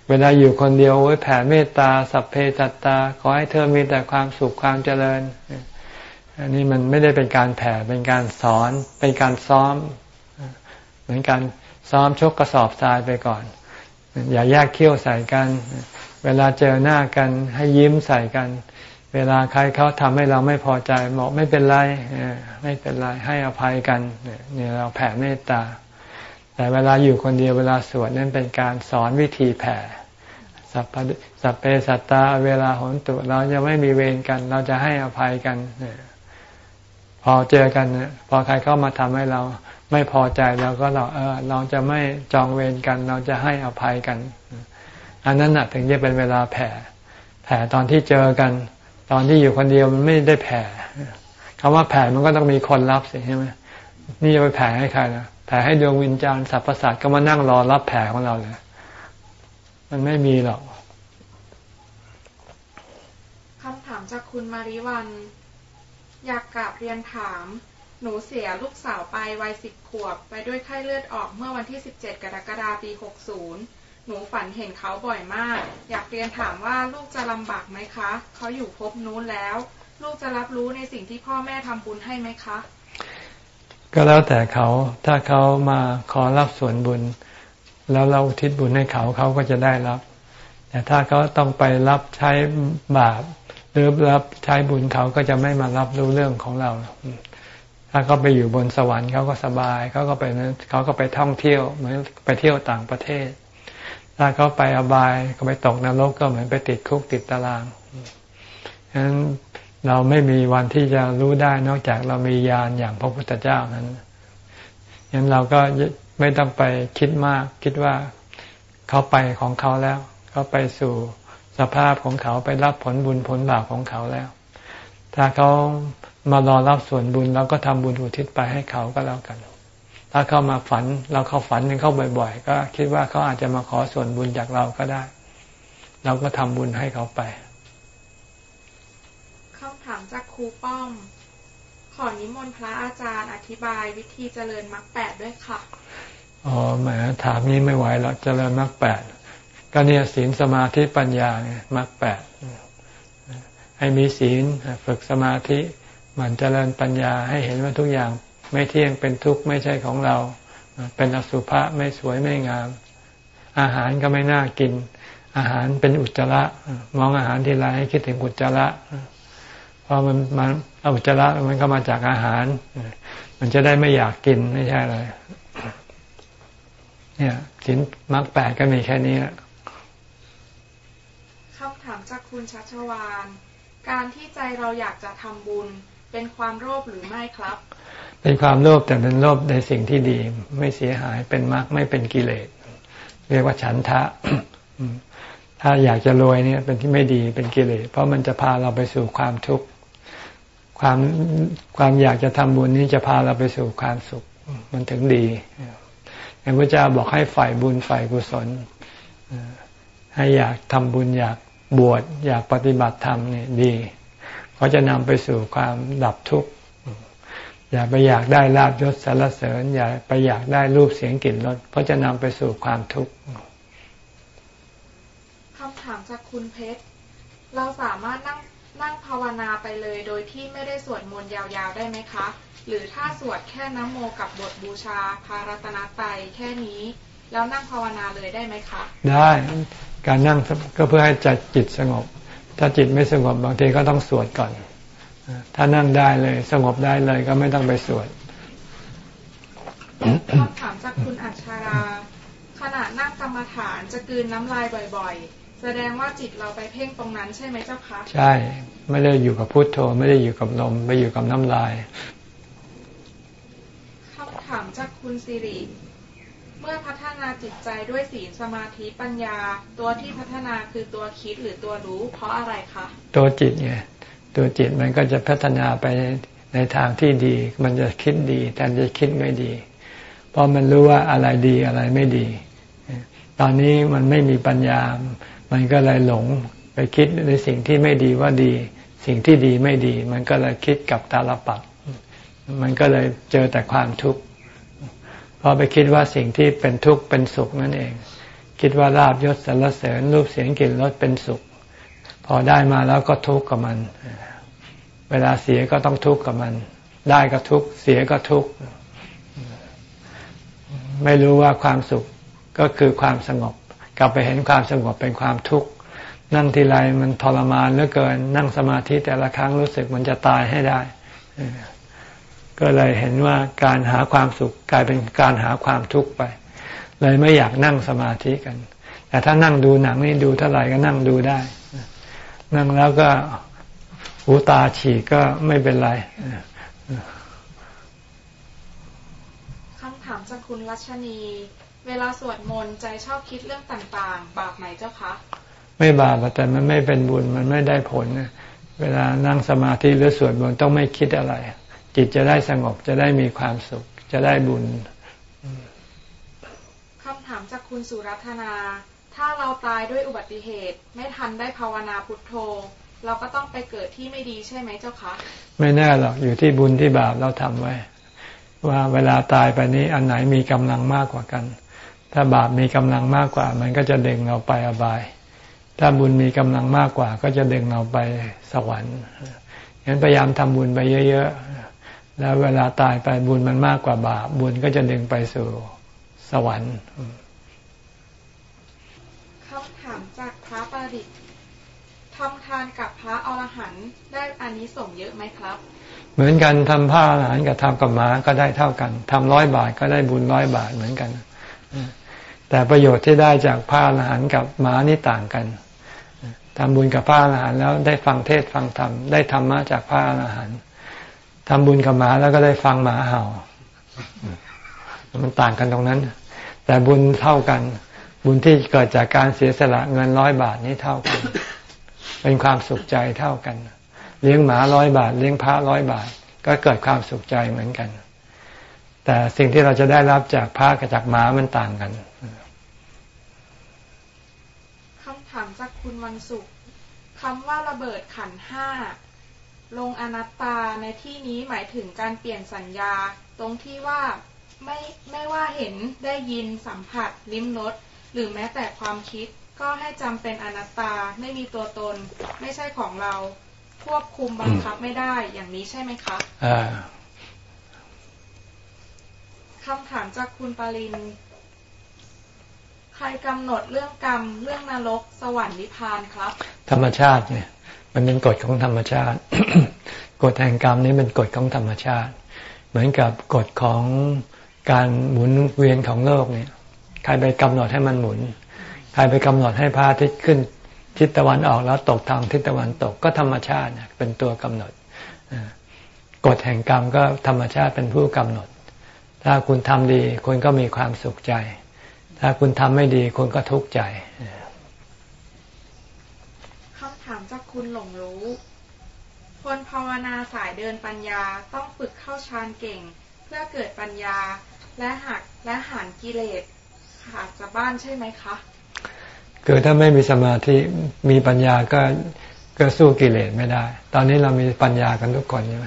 เวลาอยู่คนเดียวไว้แผ่เมตตาสัพเพจัตตา ขอให้เธอมีแต่ความสุขความเจริญ อันนี้มันไม่ได้เป็นการแผ่เป็นการสอนเป็นการซ้อม เหมือนกันซ้อมชกกระสอบทรายไปก่อน อย่าแยกเขี้ยวใส่กัน เวลาเจอหน้ากันให้ยิ้มใส่กัน เวลาใครเขาทำให้เราไม่พอใจบอกไม่เป็นไรไม่เป็นไรให้อภัยกันเนี่ยเราแผ่เมตตา แต่เวลาอยู่คนเดียวเวลาสวดนั่นเป็นการสอนวิธีแผ่สัพสัพเพสัตตาเวลาหนตุ เราจะไม่มีเวรกัน เราจะให้อภัยกันพอเจอกันพอใครเข้ามาทำให้เรา ไม่พอใจเราก็เราเออเราจะไม่จองเวรกัน เราจะให้อภัยกัน อันนั้นนะถึงจะเป็นเวลาแผ่ แผ่ตอนที่เจอกัน ตอนที่อยู่คนเดียวมันไม่ได้แผ่คำว่าแผ่มันก็ต้องมีคนรับสิใช่ไหมนี่จะไปแผ่ให้ใครนะแผ่ให้ดวงวิญญาณสรรพสัตว์ก็มานั่งรอรับแผ่ของเราเลยมันไม่มีหรอกคำถามจากคุณมาริวัน อยากกราบเรียนถาม หนูเสียลูกสาวไปวัยสิบขวบ ไปด้วยไข้เลือดออกเมื่อวันที่สิบเจ็ดกรกฎาคมปีหกศูนย์หนูฝันเห็นเขาบ่อยมาก อยากเรียนถามว่าลูกจะลำบากไหมคะ เขาอยู่พบนู้นแล้ว ลูกจะรับรู้ในสิ่งที่พ่อแม่ทำบุญให้ไหมคะ ก็แล้วแต่เขาถ้าเขามาขอรับส่วนบุญ แล้วเราทิศบุญให้เขาเขาก็จะได้รับ แต่ถ้าเขาต้องไปรับใช้บาปหรือรับใช้บุญเขาก็จะไม่มารับรู้เรื่องของเรา ถ้าเขาไปอยู่บนสวรรค์เขาก็สบายเขาก็ไปเขาก็ไปท่องเที่ยวเหมือนไปเที่ยวต่างประเทศ ถ้าเขาไปอบายเขาไปตกนรกก็เหมือนไปติดคุกติดตารางฉะนั้นเราไม่มีวันที่จะรู้ได้นอกจากเรามีญาณอย่างพระพุทธเจ้านั้นฉะนั้นเราก็ไม่ต้องไปคิดมาก คิดว่าเขาไปของเขาแล้วเขาไปสู่สภาพของเขาไปรับผลบุญผลบาปของเขาแล้ว ถ้าเขา มารอรับส่วนบุญเราก็ทำบุญอุทิศไปให้เขาก็แล้วกัน ถ้าเขามาฝันเราเขาฝันหนึ่งเขาบ่อย ๆ ก็คิดว่าเขาอาจจะมาขอส่วนบุญจากเราก็ได้ เราก็ทำบุญให้เขาไปคำถามจากครูป้อม ขอนิมนต์พระอาจารย์อธิบายวิธีเจริญมรรคแปดด้วยค่ะอ๋อแหมถามนี้ไม่ไหวแล้วเจริญมรรคแปดก็เนี่ยศีลสมาธิปัญญาไงมรรคแปดให้มีศีลฝึกสมาธิ มันเจริญปัญญาให้เห็นว่าทุกอย่างไม่เที่ยงเป็นทุกข์ไม่ใช่ของเรา เป็นอสุภะไม่สวยไม่งาม อาหารก็ไม่น่ากิน อาหารเป็นอุจจาระ มองอาหารทีไรให้คิดถึงอุจจาระเพราะมันมันอุจจาระมันก็มาจากอาหาร มันจะได้ไม่อยากกินไม่ใช่เลยเนี่ยสินมรรคแปดก็มีแค่นี้แหละคำถามจากคุณชัชวาน การที่ใจเราอยากจะทำบุญ เป็นความโลภหรือไม่ครับ เป็นความโลภแต่เป็นโลภในสิ่งที่ดี ไม่เสียหายเป็นมรรคไม่เป็นกิเลส เรียกว่าฉันทะ ถ้าอยากจะรวยเนี่ย เป็นที่ไม่ดีเป็นกิเลส เพราะมันจะพาเราไปสู่ความทุกข์ความความอยากจะทำบุญนี้จะพาเราไปสู่ความสุข มันถึงดีพระเจ้าบอกให้ฝ่ายบุญฝ่ายกุศลให้อยากทำบุญอยากบวชอยากปฏิบัติธรรมเนี่ยดี เขาจะนำไปสู่ความดับทุกข์อย่าไปอยากได้ลาบยศสารเสริญ อย่าไปอยากได้รูปเสียงกลิ่นรสเพราะจะนำไปสู่ความทุกข์คำถามจากคุณเพชรเราสามารถนั่งนั่งภาวนาไปเลยโดยที่ไม่ได้สวดมนต์ยาวๆได้ไหมคะ หรือถ้าสวดแค่น้ำโมกับบทบูชาพารัตนตยแค่นี้ แล้วนั่งภาวนาเลยได้ไหมคะ ได้การนั่งก็เพื่อให้ใจจิตสงบ ถ้าจิตไม่สงบบางทีก็ต้องสวดก่อน ถ้านั่งได้เลย สงบได้เลยก็ไม่ต้องไปสวดคำถามจากคุณอัชารา ขณะนั่งกรรมฐานจะกืนน้ำลายบ่อยๆ แสดงว่าจิตเราไปเพ่งตรงนั้นใช่ไหมเจ้าคะ ใช่ ไม่ได้อยู่กับพุทโธ ไม่ได้อยู่กับลมไปอยู่กับน้ำลายคำถามจากคุณสิริเมื่อพัฒนาจิตใจด้วยศีลสมาธิปัญญา ตัวที่พัฒนาคือตัวคิดหรือตัวรู้ เพราะอะไรคะตัวจิตไงตัวจิตมันก็จะพัฒนาไปในทางที่ดี มันจะคิดดีแต่จะคิดไม่ดี เพราะมันรู้ว่าอะไรดีอะไรไม่ดี ตอนนี้มันไม่มีปัญญา มันก็เลยหลงไปคิดในสิ่งที่ไม่ดีว่าดี สิ่งที่ดีไม่ดี มันก็เลยคิดกับตาลปัดมันก็เลยเจอแต่ความทุกข์ ราะไปคิดว่าสิ่งที่เป็นทุกข์เป็นสุขนั่นเอง คิดว่าลาบยศสรรเสริญรูปเสียงกลิ่นรสเป็นสุข พอได้มาแล้วก็ทุกข์กับมัน เวลาเสียก็ต้องทุกข์กับมัน ได้ก็ทุกข์เสียก็ทุกข์ไม่รู้ว่าความสุขก็คือความสงบ กลับไปเห็นความสงบเป็นความทุกข์นั่งทีไรมันทรมานเหลือเกิน นั่งสมาธิแต่ละครั้งรู้สึกมันจะตายให้ได้ ก็เลยเห็นว่าการหาความสุขกลายเป็นการหาความทุกข์ไป เลยไม่อยากนั่งสมาธิกัน แต่ถ้านั่งดูหนังนี่ดูเท่าไหร่ก็นั่งดูได้ นั่งแล้วก็หูตาฉีกก็ไม่เป็นไรคำถามจากคุณรัชนี เวลาสวดมนต์ใจชอบคิดเรื่องต่างๆ บาปไหมเจ้าคะ ไม่บาปแต่มันไม่เป็นบุญมันไม่ได้ผล เวลานั่งสมาธิหรือสวดมนต์ต้องไม่คิดอะไร จิตจะได้สงบจะได้มีความสุข จะได้บุญคำถามจากคุณสุรัตนา ถ้าเราตายด้วยอุบัติเหตุ ไม่ทันได้ภาวนาพุทโธ เราก็ต้องไปเกิดที่ไม่ดีใช่ไหมเจ้าคะ ไม่แน่หรอกอยู่ที่บุญที่บาปเราทำไว้ ว่าเวลาตายไปนี้อันไหนมีกำลังมากกว่ากัน ถ้าบาปมีกำลังมากกว่า มันก็จะดึงเราไปอบาย ถ้าบุญมีกำลังมากกว่า ก็จะดึงเราไปสวรรค์งั้นพยายามทำบุญไปเยอะ แล้วเวลาตายไปบุญมันมากกว่าบาปบุญก็จะดึงไปสู่สวรรค์คำถามจากพระประดิษฐ์ทำทานกับพระอรหันต์ได้อานิสงส์เยอะไหมครับ เหมือนกันทำผ้าอาหารกับทำกับหมาก็ได้เท่ากันทำร้อยบาทก็ได้บุญร้อยบาทเหมือนกันแต่ประโยชน์ที่ได้จากผ้าอาหารกับหมานี่ต่างกันทำบุญกับผ้าอาหารแล้วได้ฟังเทศฟังธรรมได้ธรรมะจากผ้าอาหาร ทำบุญกับหมาแล้วก็ได้ฟังหมาเห่า มันต่างกันตรงนั้น แต่บุญเท่ากัน บุญที่เกิดจากการเสียสละเงินร้อยบาทนี้เท่ากัน เป็นความสุขใจเท่ากัน เลี้ยงหมาร้อยบาท เลี้ยงพระร้อยบาท ก็เกิดความสุขใจเหมือนกัน แต่สิ่งที่เราจะได้รับจากพระกับจากหมามันต่างกันคำถามจากคุณวันศุกร์คำว่าระเบิดขันห้า ลงอนัตตาในที่นี้หมายถึงการเปลี่ยนสัญญา ตรงที่ว่าไม่ไม่ว่าเห็นได้ยินสัมผัส ลิ้มรสหรือแม้แต่ความคิด ก็ให้จำเป็นอนัตตาไม่มีตัวตน ไม่ใช่ของเรา ควบคุมบังคับไม่ได้อย่างนี้ใช่ไหมคะคำถามจากคุณปารินใครกำหนดเรื่องกรรม เรื่องนรก สวรรค์นิพพานครับ ธรรมชาติเนี่ย มันเป็นกฎของธรรมชาติ กฎแห่งกรรมนี้เป็นกฎของธรรมชาติ เหมือนกับกฎของการหมุนเวียนของโลกเนี่ยใครไปกำหนดให้มันหมุน ใครไปกำหนดให้พระอาทิตย์ขึ้น ทิศตะวันออกแล้วตกทางทิศตะวันตกก็ธรรมชาติเป็นตัวกำหนดกฎแห่งกรรมก็ธรรมชาติเป็นผู้กำหนด ถ้าคุณทำดีคุณก็มีความสุขใจ ถ้าคุณทำไม่ดีคุณก็ทุกข์ใจ ถามจากคุณหลงรู้ คนภาวนาสายเดินปัญญาต้องฝึกเข้าฌานเก่ง เพื่อเกิดปัญญาและหักและหันกิเลสขาดจากบ้านใช่ไหมคะคือถ้าไม่มีสมาธิมีปัญญาก็ก็สู้กิเลสไม่ได้ ตอนนี้เรามีปัญญากันทุกคนใช่ไหม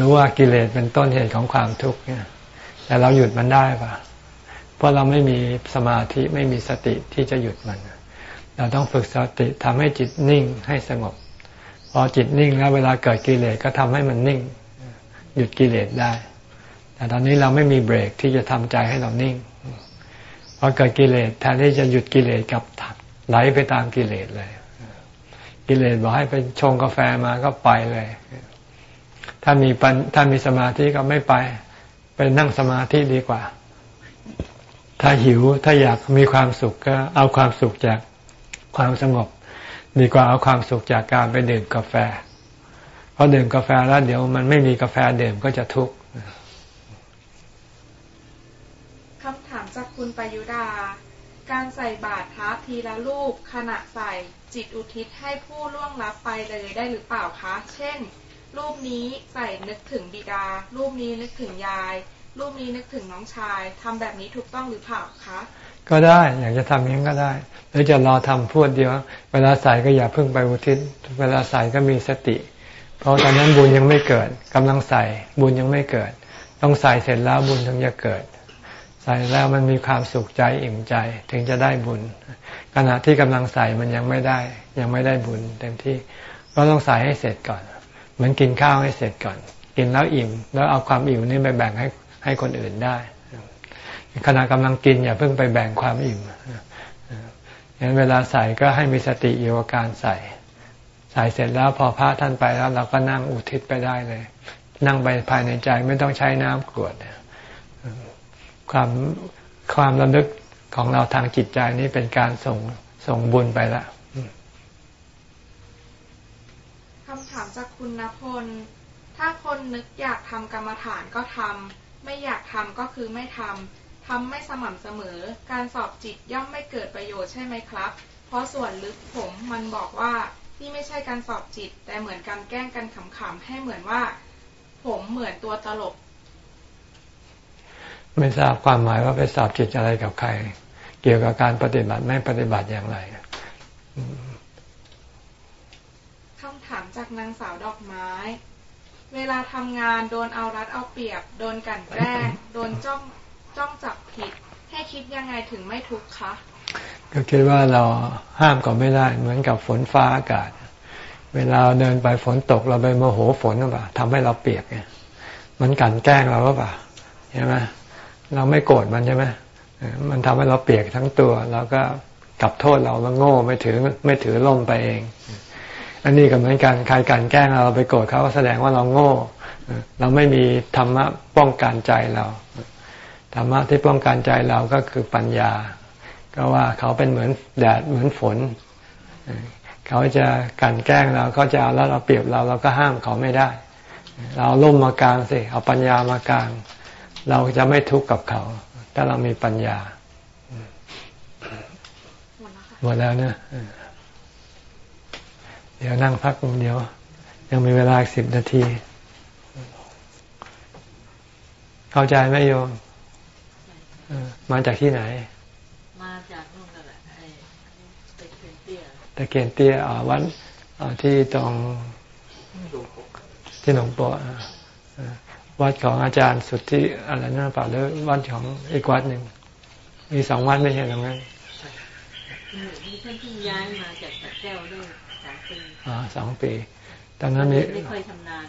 รู้ว่ากิเลสเป็นต้นเหตุของความทุกข์เนี่ย แต่เราหยุดมันได้ปะเพราะเราไม่มีสมาธิไม่มีสติที่จะหยุดมัน เราต้องฝึกสติทำให้จิตนิ่งให้สงบ พอจิตนิ่งแล้วเวลาเกิดกิเลสก็ทำให้มันนิ่ง หยุดกิเลสได้ แต่ตอนนี้เราไม่มีเบรกที่จะทำใจให้เรานิ่งพอเกิดกิเลสแทนที่จะหยุดกิเลสกับไหลไปตามกิเลสเลย กิเลสบอกให้ไปชงกาแฟมาก็ไปเลย ถ้ามีปัญถ้ามีสมาธิก็ไม่ไปไปนั่งสมาธิดีกว่า ถ้าหิวถ้าอยากมีความสุขก็เอาความสุขจาก ความสงบ ดีกว่าเอาความสุขจากการไปดื่มกาแฟ เพราะดื่มกาแฟแล้วเดี๋ยวมันไม่มีกาแฟดื่มก็จะทุกข์คำถามจากคุณปยุดา การใส่บาตรพระทีละรูปขณะใส่จิตอุทิศให้ผู้ล่วงลับไปเลยได้หรือเปล่าคะ เช่น รูปนี้ใส่นึกถึงบิดา รูปนี้นึกถึงยาย รูปนี้นึกถึงน้องชายทำแบบนี้ถูกต้องหรือเปล่าคะ ก็ได้ อยากจะทำอย่างนี้ก็ได้ หรือจะรอทำพูดเดียว เวลาใส่ก็อย่าเพิ่งไปอุทิศ เวลาใส่ก็มีสติ เพราะตอนนั้นบุญยังไม่เกิดกำลังใส่บุญยังไม่เกิด ต้องใส่เสร็จแล้วบุญถึงจะเกิด ใส่แล้วมันมีความสุขใจอิ่มใจถึงจะได้บุญ ขณะที่กำลังใส่มันยังไม่ได้ ยังไม่ได้บุญเต็มที่ก็ต้องใส่ให้เสร็จก่อน เหมือนกินข้าวให้เสร็จก่อน กินแล้วอิ่ม แล้วเอาความอิ่มนี้ไปแบ่งให้ให้คนอื่นได้ขณะกำลังกินอย่าเพิ่งไปแบ่งความอิ่ม งั้นเวลาใส่ก็ให้มีสติอยู่กับการใส่ ใส่เสร็จแล้วพอพระท่านไปแล้ว เราก็นั่งอุทิศไปได้เลย นั่งไปภายในใจไม่ต้องใช้น้ำกรวดความความระลึกของเราทางจิตใจนี้เป็นการส่งส่งบุญไปละคำถามจากคุณณพล ถ้าคนนึกอยากทำกรรมฐานก็ทำไม่อยากทำก็คือไม่ทำ ทำไม่สม่ำเสมอ การสอบจิตย่อมไม่เกิดประโยชน์ใช่ไหมครับ เพราะส่วนลึกผมมันบอกว่านี่ไม่ใช่การสอบจิต แต่เหมือนการแกล้งกันขำๆให้เหมือนว่า ผมเหมือนตัวตลก ไม่ทราบความหมายว่าไปสอบจิตอะไรกับใคร เกี่ยวกับการปฏิบัติไม่ปฏิบัติอย่างไรคำถามจากนางสาวดอกไม้ เวลาทำงานโดนเอารัดเอาเปรียบ โดนกันแกล้ง โดนจ้อง จ้องจับผิด ให้คิดยังไงถึงไม่ทุกข์คะก็คิดว่าเราห้ามก็ไม่ได้ เหมือนกับฝนฟ้าอากาศ เวลาเดินไปฝนตกเราไปโมโหฝนหรือเปล่าทำให้เราเปียกไงมันกันแกล้งเราหรือเปล่าใช่ไหมเราไม่โกรธมันใช่ไหมมันทำให้เราเปียกทั้งตัวเราก็กลับโทษเราแล้วโง่ไม่ถือไม่ถือล่มไปเอง อันนี้ก็เหมือนกันใครกันแกล้งเราไปโกรธเขาแสดงว่าเราโง่ เราไม่มีธรรมะป้องกันใจเรา ธรรมะที่ป้องกันใจเราก็คือปัญญา ก็ว่าเขาเป็นเหมือนแดดเหมือนฝน เขาจะกันแกล้งเราเขาจะเอาแล้วเราเปรียบเราเราก็ห้ามเขาไม่ได้ เราล่มมากลางสิเอาปัญญามากลาง เราจะไม่ทุกข์กับเขา ถ้าเรามีปัญญาหมดแล้วเนี่ยเดี๋ยวนั่งพักเดียว ยังมีเวลาสิบนาที เข้าใจไหมโยม มาจากที่ไหน มาจากนู่นนั่นแหละไอ้ตะเกียนเตี้ยตะเกียนเตี้ยอ๋อวัดที่ตรงที่หลวงปู่วัดของอาจารย์สุดที่อะไรนั่นเปล่าหรือวัดของอีกวัดหนึ่งมีสองวัดไม่ใช่หรือไงมีท่านที่ย้ายมาจากแก้วด้วยสองปีอ๋อสองปีตอนนั้นมีไม่ค่อยชำนาญ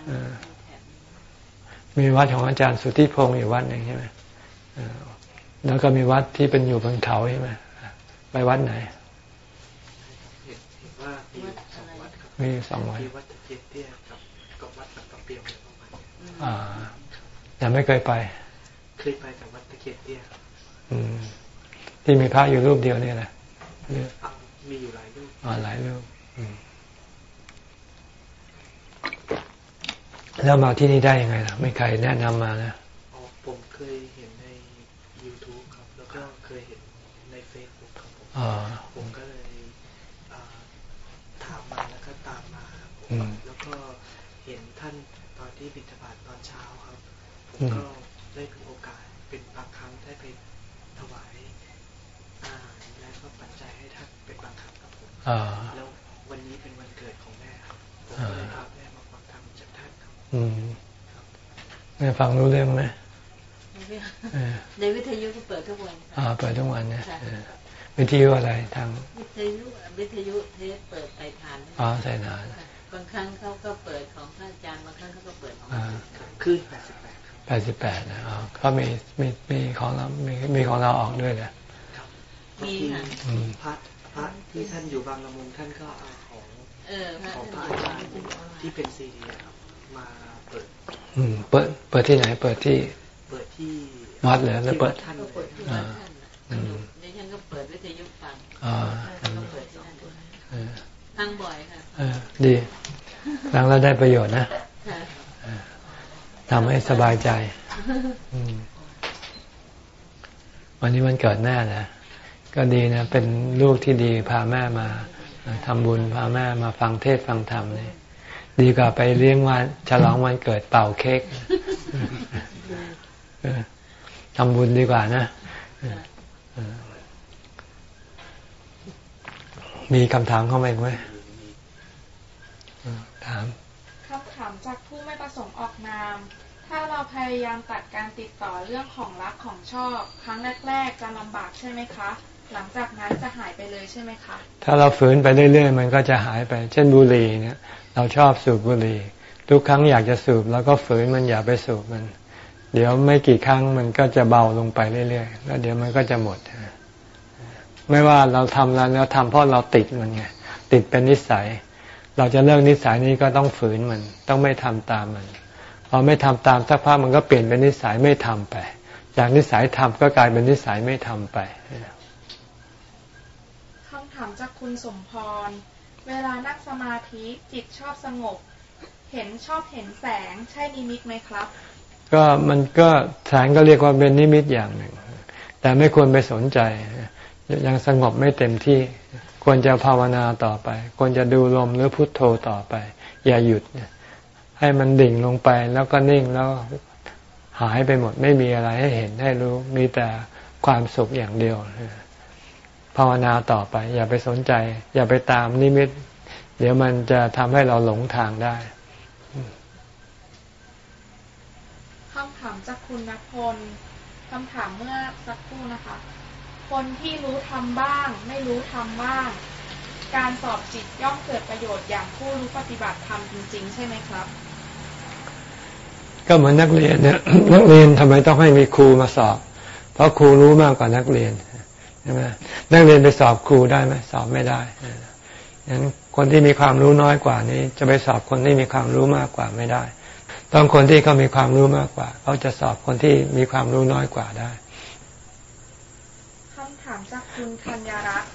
มีวัดของอาจารย์สุทธิพงศ์อยู่วัดหนึ่งใช่ไหม แล้วก็มีวัดที่เป็นอยู่บนเขาใช่ไหมไปวัดไหนมีสองวัดวัดเจียเตี้ยกับกับวัดตะเปียวอ่าแต่ไม่เคยไปเคยไปแต่วัดตะเกียบเตี้ยอืมที่มีพระอยู่รูปเดียวนี่แหละมีอยู่หลายรูปอ๋อหลายรูปแล้วมาที่นี่ได้ยังไงล่ะไม่ใครแนะนำมานะอ๋อผมเคยเห็นใน YouTube ครับ แล้วก็เคยเห็นใน Facebook ครับ ผมผมก็เลยถามมาแล้วก็ตามมาครับแล้วก็เห็นท่านตอนที่บิณฑบาตตอนเช้าครับผมก็ได้มีโอกาสเป็นบางครั้งได้ไปถวายอาหารและก็ปัจจัยให้ท่านเป็นบางครั้งครับผมแล้ววันนี้เป็นวันเกิดของแม่ครับผมก็เลยพาแม่มาฟังธรรมจากท่านครับแม่ฟังรู้เรื่องไหมในวิทยุก็เปิดทุกวันอ่าเปิดทุกวันเนี่ย วิทยุอะไรทางวิทยุวิทยุเทปเปิดไต่ทานอ๋อใส่นานบางครั้งเขาก็เปิดของท่านอาจารย์บางครั้งเขาก็เปิดของคือแปดสิบแปดแปดสิบแปดนะอ๋อเขามีมีมีของเรามีมีของเราออกด้วยนะมีค่ะพระพระที่ท่านอยู่บางละมุงท่านก็เอาของของพระอาจารย์ที่เป็นซีดีครับมาเปิดอืมเปิดเปิดที่ไหนเปิดที่ เปิดที่วัดเลยแล้วเปิดท่านเปิด ปิดวิทยุฟังอ่าก็เปิดที่นั่นฟังบ่อยค่ะดีฟังแล้วได้ประโยชน์นะทำให้สบายใจวันนี้วันเกิดแม่นะก็ดีนะ เป็นลูกที่ดีพาแม่มาทำบุญพาแม่มาฟังเทศฟังธรรมนี่ดีกว่าไปเลี้ยงวันฉลองวันเกิดเป่าเค้กทำบุญดีกว่านะ มีคำถามเข้ามาอีกไหมถามคำถามจากผู้ไม่ประสงค์ออกนาม ถ้าเราพยายามตัดการติดต่อเรื่องของรักของชอบ ครั้งแรกๆจะลำบากใช่ไหมคะ หลังจากนั้นจะหายไปเลยใช่ไหมคะ ถ้าเราฝืนไปเรื่อยๆมันก็จะหายไป เช่นบุหรี่เนี่ย เราชอบสูบบุหรี่ ทุกครั้งอยากจะสูบแล้วก็ฝืนมันอย่าไปสูบมัน เดี๋ยวไม่กี่ครั้งมันก็จะเบาลงไปเรื่อยๆ แล้วเดี๋ยวมันก็จะหมด ไม่ว่าเราทำแล้วเราทำเพราะเราติดมันไงติดเป็นนิสัย เราจะเลิกนิสัยนี้ก็ต้องฝืนมัน ต้องไม่ทำตามมันพอไม่ทำตามสักพักมันก็เปลี่ยนเป็นนิสัยไม่ทำไป จากนิสัยทำก็กลายเป็นนิสัยไม่ทำไปคำถามจากคุณสมพร เวลานั่งสมาธิจิตชอบสงบ เห็นชอบเห็นแสงใช่นิมิตไหมครับ ก็มันก็แสงก็เรียกว่าเป็นนิมิตอย่างหนึ่ง แต่ไม่ควรไปสนใจ ยังสงบไม่เต็มที่ ควรจะภาวนาต่อไป ควรจะดูลมหรือพุทโธต่อไป อย่าหยุด ให้มันดิ่งลงไปแล้วก็นิ่งแล้วหายไปหมดไม่มีอะไรให้เห็นให้รู้ มีแต่ความสุขอย่างเดียว ภาวนาต่อไป อย่าไปสนใจ อย่าไปตามนิมิต เดี๋ยวมันจะทำให้เราหลงทางได้คำถามจากคุณนพลคำถามเมื่อสักครู่นะคะ คนที่รู้ทำบ้าง ไม่รู้ทำบ้าง การสอบจิตย่อมเกิดประโยชน์อย่างผู้รู้ปฏิบัติธรรมจริง ๆ ใช่ไหมครับ ก็เหมือนนักเรียนเนี่ยนักเรียนทำไมต้องให้มีครูมาสอบ เพราะครูรู้มากกว่านักเรียนใช่ไหมนักเรียนไปสอบครูได้ไหมสอบไม่ได้งั้นคนที่มีความรู้น้อยกว่านี้ จะไปสอบคนที่มีความรู้มากกว่าไม่ได้ ต้องคนที่เขามีความรู้มากกว่า เขาจะสอบคนที่มีความรู้น้อยกว่าได้ จากคุณธัญรัตน์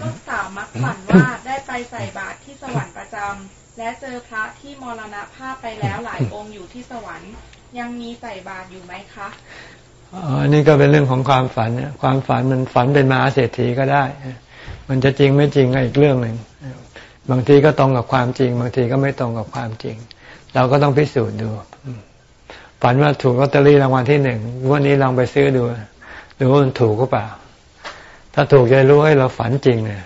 ลูกสาวมักฝันว่าได้ไปใส่บาตรที่สวรรค์ประจำและเจอพระที่มรณภาพไปแล้วหลายองค์อยู่ที่สวรรค์ ยังมีใส่บาตรอยู่ไหมคะอันนี้ก็เป็นเรื่องของความฝันเนี่ยความฝันมันฝันเป็นมหาเศรษฐีก็ได้ มันจะจริงไม่จริงก็อีกเรื่องหนึ่งบางทีก็ตรงกับความจริง บางทีก็ไม่ตรงกับความจริง เราก็ต้องพิสูจน์ดู ฝันว่าถูกลอตเตอรี่รางวัลที่หนึ่งวันนี้ลองไปซื้อดูดูว่ามันถูกก็เปล่า ถ้าถูกจะรู้ให้เราฝันจริงเนี่ย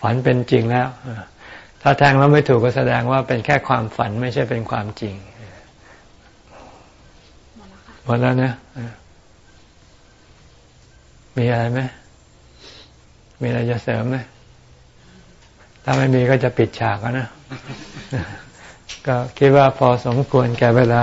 ฝันเป็นจริงแล้ว ถ้าแทงแล้วไม่ถูกก็แสดงว่าเป็นแค่ความฝันไม่ใช่เป็นความจริงหมดแล้วนะมีอะไรไหมมีอะไรจะเสริมไหมถ้าไม่มีก็จะปิดฉากแล้วนะ ก็คิดว่าพอสมควรแก่เวลา